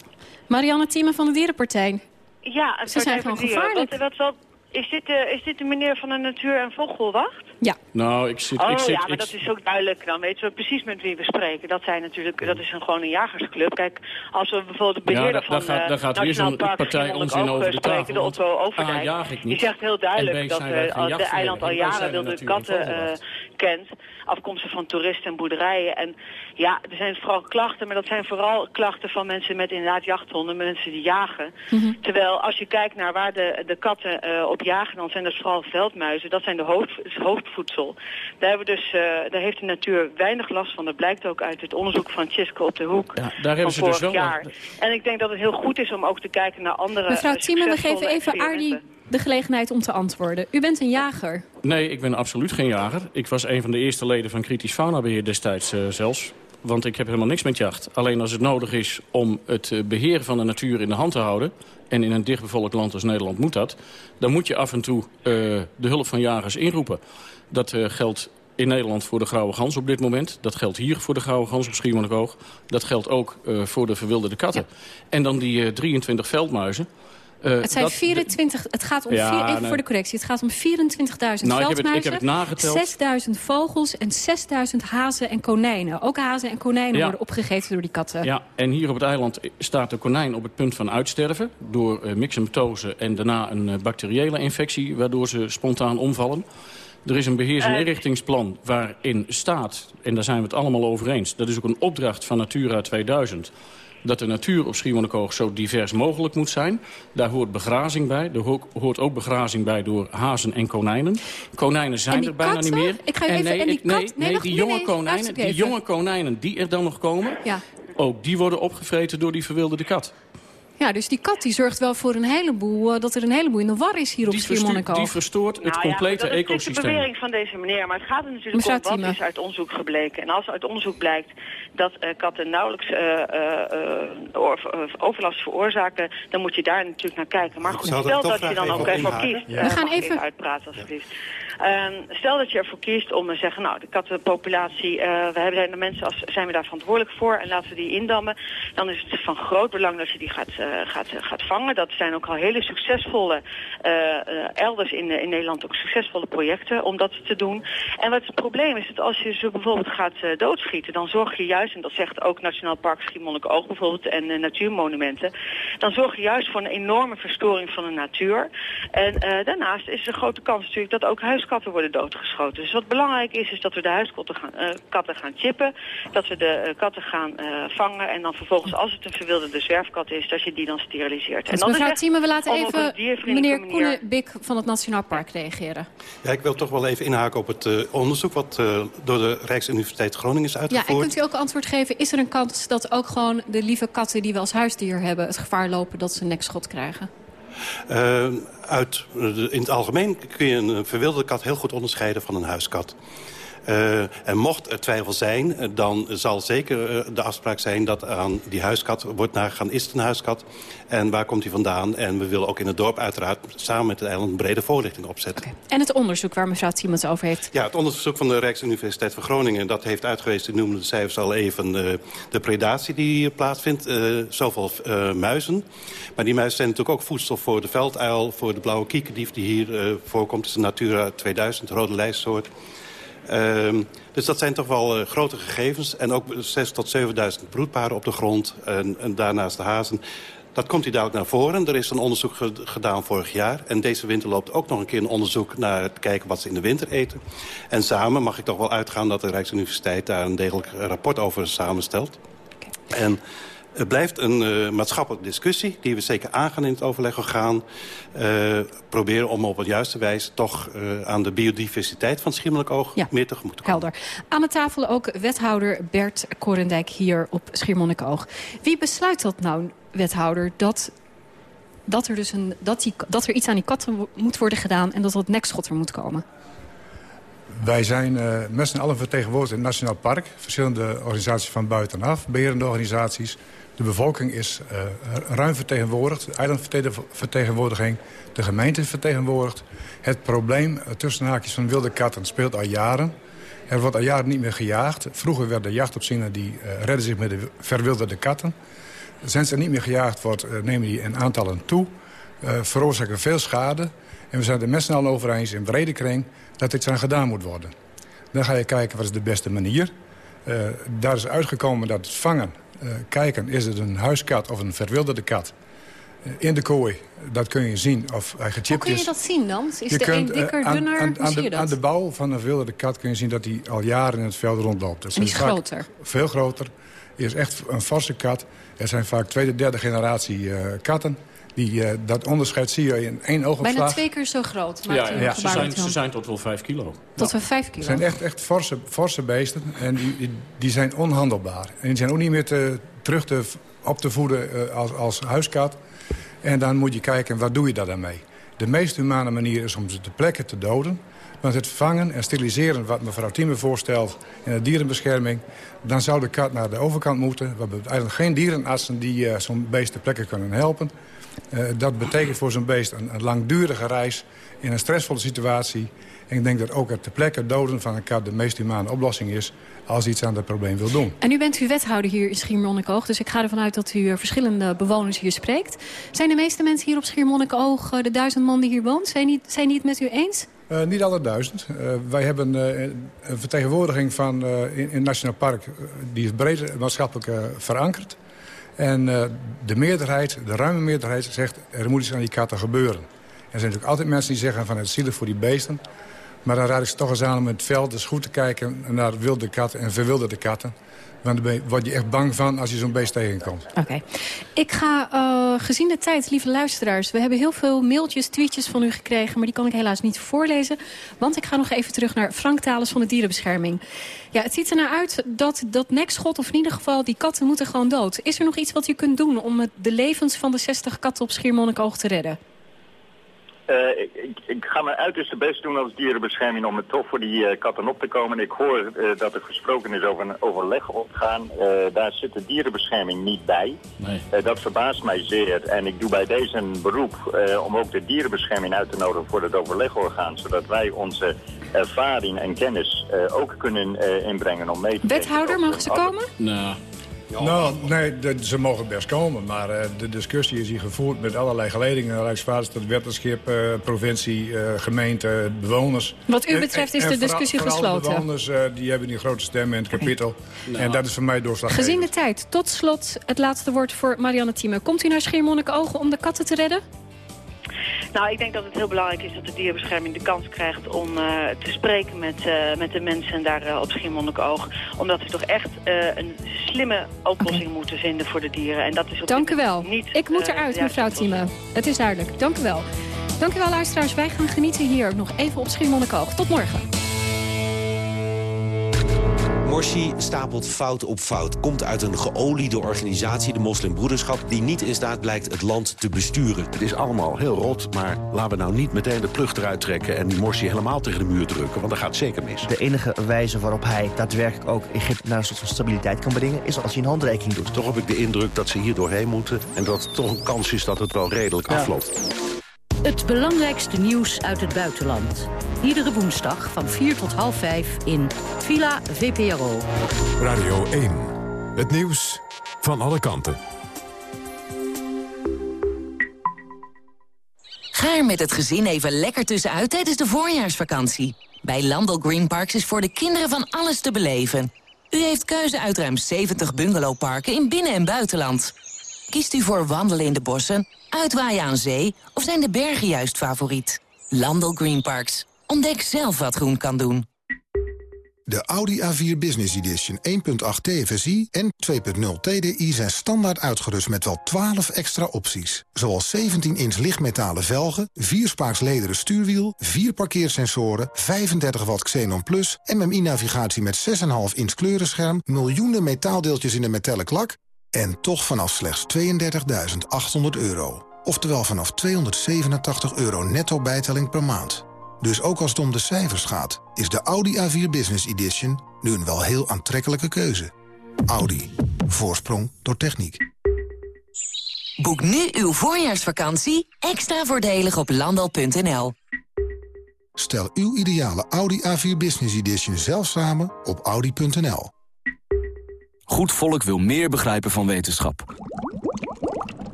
Marianne Thieme van de Dierenpartij. Ja, Ze zijn gewoon gevaarlijk. Wat, wat, Is dit, de, is dit de meneer van de Natuur- en Vogelwacht? Ja. Nou, ik zit... Oh ik zit, ja, maar ik- dat is ook duidelijk. Dan weten we precies met wie we spreken. Dat, zijn natuurlijk, dat is een, gewoon een jagersclub. Kijk, als we bijvoorbeeld de Ja, beheerder daar- daar van gaat- eh, daar gaat weer Nationaal zo'n Park partij onzin over ook, de eh, spreken, tafel, de Otto Overdijk. jaag ik niet. Die zegt heel duidelijk dat eh, geen de eiland Wij Aljaren zijn wil de de Natuur- en katten eh, kent. Afkomstig van toeristen en boerderijen. En ja, er zijn vooral klachten, maar dat zijn vooral klachten van mensen met inderdaad jachthonden, mensen die jagen. Terwijl als je kijkt naar waar de, de katten eh, op jagen, dan zijn dat vooral veldmuizen. Dat zijn de hoofd, het hoofdvoedsel. Daar, hebben we dus, eh, daar heeft de natuur weinig last van. Dat blijkt ook uit het onderzoek van Tjiske op de Hoek daar van hebben ze vorig dus wel... jaar. En ik denk dat het heel goed is om ook te kijken naar andere Mevrouw eh, Thieme, we geven even experimenten. De gelegenheid om te antwoorden. U bent een jager. Nee, ik ben absoluut geen jager. Ik was een van de eerste leden van Kritisch Faunabeheer destijds eh, zelfs. Want ik heb helemaal niks met jacht. Alleen als het nodig is om het eh, beheer van de natuur in de hand te houden... en in een dichtbevolkt land als Nederland moet dat... dan moet je af en toe eh, de hulp van jagers inroepen. Dat geldt in Nederland voor de grauwe gans op dit moment. Dat geldt hier voor de grauwe gans op Schiermonnikoog. Dat geldt ook voor de verwilderde katten. En dan die eh, 23 veldmuizen... Eh, Het zijn dat- 24, het gaat om, Ja, vier, even nee. voor de correctie, het gaat om 24.000 Nou, ik heb het- ik heb veldmuizen, het nageteld. 6.000 vogels en 6.000 hazen en konijnen. Ook hazen en konijnen Ja. worden opgegeten door die katten. Ja, en hier op het eiland staat de konijn op het punt van uitsterven... door uh, myxomatose en daarna een eh, bacteriële infectie... waardoor ze spontaan omvallen. Er is een beheers- en inrichtingsplan waarin staat... en daar zijn we het allemaal over eens... dat is ook een opdracht van Natura 2000 dat de natuur op Schiermonnikoog zo divers mogelijk moet zijn. Daar hoort begrazing bij. Er ho- hoort ook begrazing bij door hazen en konijnen. Konijnen zijn En er bijna katten? niet meer. Ik ga even- nee, en die nee, kat- nee, die jonge konijnen, die jonge konijnen die er dan nog komen... Ja. ook die worden opgevreten door die verwilderde kat. Ja, dus die kat die zorgt wel voor een heleboel, eh, dat er een heleboel in de war is hier op Die, verstu- Schiermonnikoog. die verstoort het Nou ja, complete maar dat is natuurlijk de ecosysteem. bewering van deze meneer. Maar het gaat er natuurlijk Mevrouw om wat is uit onderzoek gebleken. En als uit onderzoek blijkt dat eh, katten nauwelijks eh, eh, eh, over- eh, overlast veroorzaken... dan moet je daar natuurlijk naar kijken. Maar goed, stel dat je dan even ook op ervoor inhaken. kiest... Ja. We gaan even- uitpraten alsjeblieft. Ehm, stel dat je ervoor kiest om te zeggen, nou, de kattenpopulatie, eh, we hebben de mensen als zijn we daar verantwoordelijk voor en laten we die indammen. Dan is het van groot belang dat je die gaat, eh, gaat, gaat vangen. Dat zijn ook al hele succesvolle, eh, eh, elders in, in Nederland ook succesvolle projecten om dat te doen. En wat het probleem is, dat als je ze bijvoorbeeld gaat eh, doodschieten, dan zorg je juist, en dat zegt ook Nationaal Park Schiermonnikoog bijvoorbeeld en eh, natuurmonumenten, dan zorg je juist voor een enorme verstoring van de natuur. En eh, daarnaast is er een grote kans natuurlijk dat ook huiskatten worden doodgeschoten. Dus wat belangrijk is, is dat we de huiskatten gaan, eh, katten gaan chippen. Dat we de eh, katten gaan eh, vangen. En dan vervolgens, als het een verwilderde zwerfkat is, dat je die dan steriliseert. En Dus dan mevrouw Thieme, we laten even meneer manier- Koenebik van het Nationaal Park reageren. Ja, ik wil toch wel even inhaken op het eh, onderzoek... wat eh, door de Rijksuniversiteit Groningen is Ja, en uitgevoerd. kunt u ook antwoord geven, is er een kans dat ook gewoon de lieve katten die we als huisdier hebben... het gevaar lopen dat ze een nekschot krijgen? Eh, uit, in het algemeen kun je een verwilderde kat heel goed onderscheiden van een huiskat. Eh, en mocht er twijfel zijn, eh, dan zal zeker eh, de afspraak zijn... dat aan die huiskat wordt nagegaan, is het een huiskat? En waar komt hij vandaan? En we willen ook in het dorp uiteraard samen met het eiland... een brede voorlichting opzetten. En het onderzoek waar mevrouw Thieme het over heeft. Ja, het onderzoek van de Rijksuniversiteit van Groningen... dat heeft uitgewezen, u noemde de cijfers al even... de predatie die plaatsvindt, zoveel muizen. Maar die muizen zijn natuurlijk ook voedsel voor de velduil... voor de blauwe kiekendief die hier voorkomt. Het is een Natura 2000, rode lijstsoort. Ehm, dus dat zijn toch wel eh, grote gegevens. En ook 6.000 tot 7.000 broedparen op de grond. En, en daarnaast de hazen. Dat komt hier duidelijk naar voren. Er is een onderzoek ge- gedaan vorig jaar. En deze winter loopt ook nog een keer een onderzoek... naar het kijken wat ze in de winter eten. En samen mag ik toch wel uitgaan dat de Rijksuniversiteit... daar een degelijk rapport over samenstelt. En het blijft een eh, maatschappelijke discussie... die we zeker aangaan in het overlegorgaan. Eh proberen om op een juiste wijze... toch eh, aan de biodiversiteit van het Schiermonnikoog meer tegemoet te komen. Helder. Aan de tafel ook wethouder Bert Korendijk hier op Schiermonnikoog. Wie besluit dat nou, wethouder, dat, dat, er, dus een, dat, die, dat er iets aan die katten moet worden gedaan... en dat dat nekschot er moet komen? Wij zijn eh, met z'n allen vertegenwoordigd in het Nationaal Park. Verschillende organisaties van buitenaf, beherende organisaties. De bevolking is eh, ruim vertegenwoordigd. De eilandvertegenwoordiging, de gemeente is vertegenwoordigd. Het probleem eh, tussen haakjes van wilde katten speelt al jaren. Er wordt al jaren niet meer gejaagd. Vroeger werden jachtopzieners die eh, redden zich met de verwilderde katten. Sinds er niet meer gejaagd wordt, nemen die in aantallen toe. eh, veroorzaken veel schade. En we zijn er met z'n allen over eens in brede kring dat dit aan gedaan moet worden. Dan ga je kijken wat is de beste manier. Uh, daar is uitgekomen dat het vangen, uh, kijken is het een huiskat of een verwilderde kat in de kooi. Dat kun je zien of hij gechipt is. Hoe kun je dat zien dan? Is je de kunt, een dikker, aan, dunner? Aan, aan, de, aan de bouw van een wilde kat kun je zien dat hij al jaren in het veld rondloopt. Dat en die is groter? Veel groter. Hij is echt een forse kat. Er zijn vaak tweede, derde generatie uh, katten. Die, uh, dat onderscheid zie je in één oogopslag. Bijna twee keer zo groot. Ja, ja, ja. Ze, zijn, ze zijn tot wel vijf kilo. Tot wel vijf kilo? Het zijn echt, echt forse, forse beesten. En die, die zijn onhandelbaar. En die zijn ook niet meer te, terug te, op te voeden uh, als, als huiskat. En dan moet je kijken, wat doe je daar dan mee? De meest humane manier is om ze ter plekke te doden. Want het vangen en steriliseren, wat mevrouw Thieme voorstelt... in de dierenbescherming, dan zou de kat naar de overkant moeten. We hebben eigenlijk geen dierenartsen die uh, zo'n beest ter plekke kunnen helpen. Uh, dat betekent voor zo'n beest een, een, langdurige reis in een stressvolle situatie. En ik denk dat ook het ter plekke doden van een kat de meest humane oplossing is... als iets aan dat probleem wil doen. En u bent uw wethouder hier in Schiermonnikoog. Dus ik ga ervan uit dat u uh, verschillende bewoners hier spreekt. Zijn de meeste mensen hier op Schiermonnikoog, uh, de duizend man die hier woont... zijn die, zijn die het met u eens? Uh, niet alle duizend. Uh, wij hebben uh, een vertegenwoordiging van, in, in het Nationaal Park... die is breed maatschappelijk verankerd. En de meerderheid, de ruime meerderheid, zegt... er moet iets aan die katten gebeuren. Er zijn natuurlijk altijd mensen die zeggen van het zielig voor die beesten. Maar dan raad ik ze toch eens aan om in het veld dus goed te kijken... naar wilde katten en verwilderde katten. Want word je echt bang van als je zo'n beest tegenkomt. Oké. Ik ga, uh, gezien de tijd, lieve luisteraars... we hebben heel veel mailtjes, tweetjes van u gekregen... maar die kan ik helaas niet voorlezen. Want ik ga nog even terug naar Frank Thales van de Dierenbescherming. Ja, het ziet er naar uit dat dat nekschot, of in ieder geval die katten moeten gewoon dood. Is er nog iets wat u kunt doen om de levens van de 60 katten op Schiermonnikoog te redden? Uh, ik, ga mijn uiterste best doen als dierenbescherming om het toch voor die uh, katten op te komen. Ik hoor uh, dat er gesproken is over een overleg opgaan. daar zit de dierenbescherming niet bij. Nee. dat verbaast mij zeer. En ik doe bij deze een beroep om ook de dierenbescherming uit te nodigen voor het overlegorgaan. Zodat wij onze ervaring en kennis ook kunnen inbrengen om mee te Wethouder, mogen ze komen? Nou... Ja. Nou, nee, de, ze mogen best komen. Maar uh, de discussie is hier gevoerd met allerlei geledingen. Rijkswaterstaat, wetenschap, uh, provincie, uh, gemeente, bewoners. Wat u betreft is en, de discussie vooral, gesloten. de bewoners die hebben die grote stem in het kapittel. Okay. En dat is voor mij doorslaggevend. Gezien de tijd, tot slot het laatste woord voor Marianne Thieme. Komt u naar Schiermonnikoog om de katten te redden? Nou, ik denk dat het heel belangrijk is dat de dierenbescherming de kans krijgt om uh, te spreken met, uh, met de mensen daar uh, op Schiermonnikoog. Omdat we toch echt een slimme oplossing okay. moeten vinden voor de dieren. En dat is op Dank u wel. Niet, ik moet eruit, mevrouw Thieme. Het is duidelijk. Dank u wel. Dank u wel, luisteraars. Wij gaan genieten hier nog even op Schiermonnikoog. Tot morgen. Morsi stapelt fout op fout. Komt uit een geoliede organisatie, de Moslimbroederschap... die niet in staat blijkt het land te besturen. Het is allemaal heel rot, maar laten we nou niet meteen de plucht eruit trekken... en die Morsi helemaal tegen de muur drukken, want dat gaat zeker mis. De enige wijze waarop hij daadwerkelijk ook Egypte... naar een soort van stabiliteit kan brengen... is als hij een handreiking doet. Toch heb ik de indruk dat ze hier doorheen moeten... en dat er toch een kans is dat het wel redelijk ja. Het belangrijkste nieuws uit het buitenland. Iedere woensdag van 4 tot half 5 in Villa VPRO. Radio 1. Het nieuws van alle kanten. Ga er met het gezin even lekker tussenuit tijdens de voorjaarsvakantie. Bij Landel Green Parks is voor de kinderen van alles te beleven. U heeft keuze uit ruim 70 bungalowparken in binnen- en buitenland. Kiest u voor wandelen in de bossen, uitwaaien aan zee... of zijn de bergen juist favoriet? Landel Green Parks. Ontdek zelf wat groen kan doen. De Audi A4 Business Edition 1.8 TFSI en 2.0 TDI zijn standaard uitgerust met wel 12 extra opties. Zoals 17-inch lichtmetalen velgen, 4-spaaks lederen stuurwiel, 4 parkeersensoren, 35 watt Xenon Plus, MMI-navigatie met 6,5 inch kleurenscherm, miljoenen metaaldeeltjes in de metallic lak en toch vanaf slechts 32.800 euro. Oftewel vanaf 287 euro netto bijtelling per maand. Dus ook als het om de cijfers gaat, is de Audi A4 Business Edition nu een wel heel aantrekkelijke keuze. Audi. Voorsprong door techniek. Boek nu uw voorjaarsvakantie extra voordelig op landal.nl. Stel uw ideale Audi A4 Business Edition zelf samen op audi.nl. Goed volk wil meer begrijpen van wetenschap.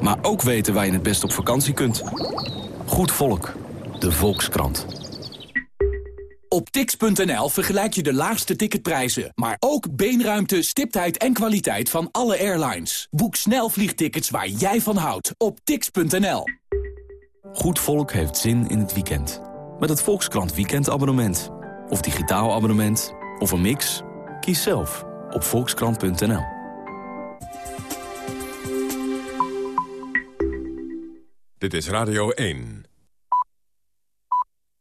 Maar ook weten waar je het best op vakantie kunt. Goed volk. De Volkskrant. Op tix.nl vergelijk je de laagste ticketprijzen, maar ook beenruimte, stiptheid en kwaliteit van alle airlines. Boek snel vliegtickets waar jij van houdt op tix.nl. Goed volk heeft zin in het weekend. Met het Volkskrant weekendabonnement. Of digitaal abonnement. Of een mix. Kies zelf op volkskrant.nl. Dit is Radio 1.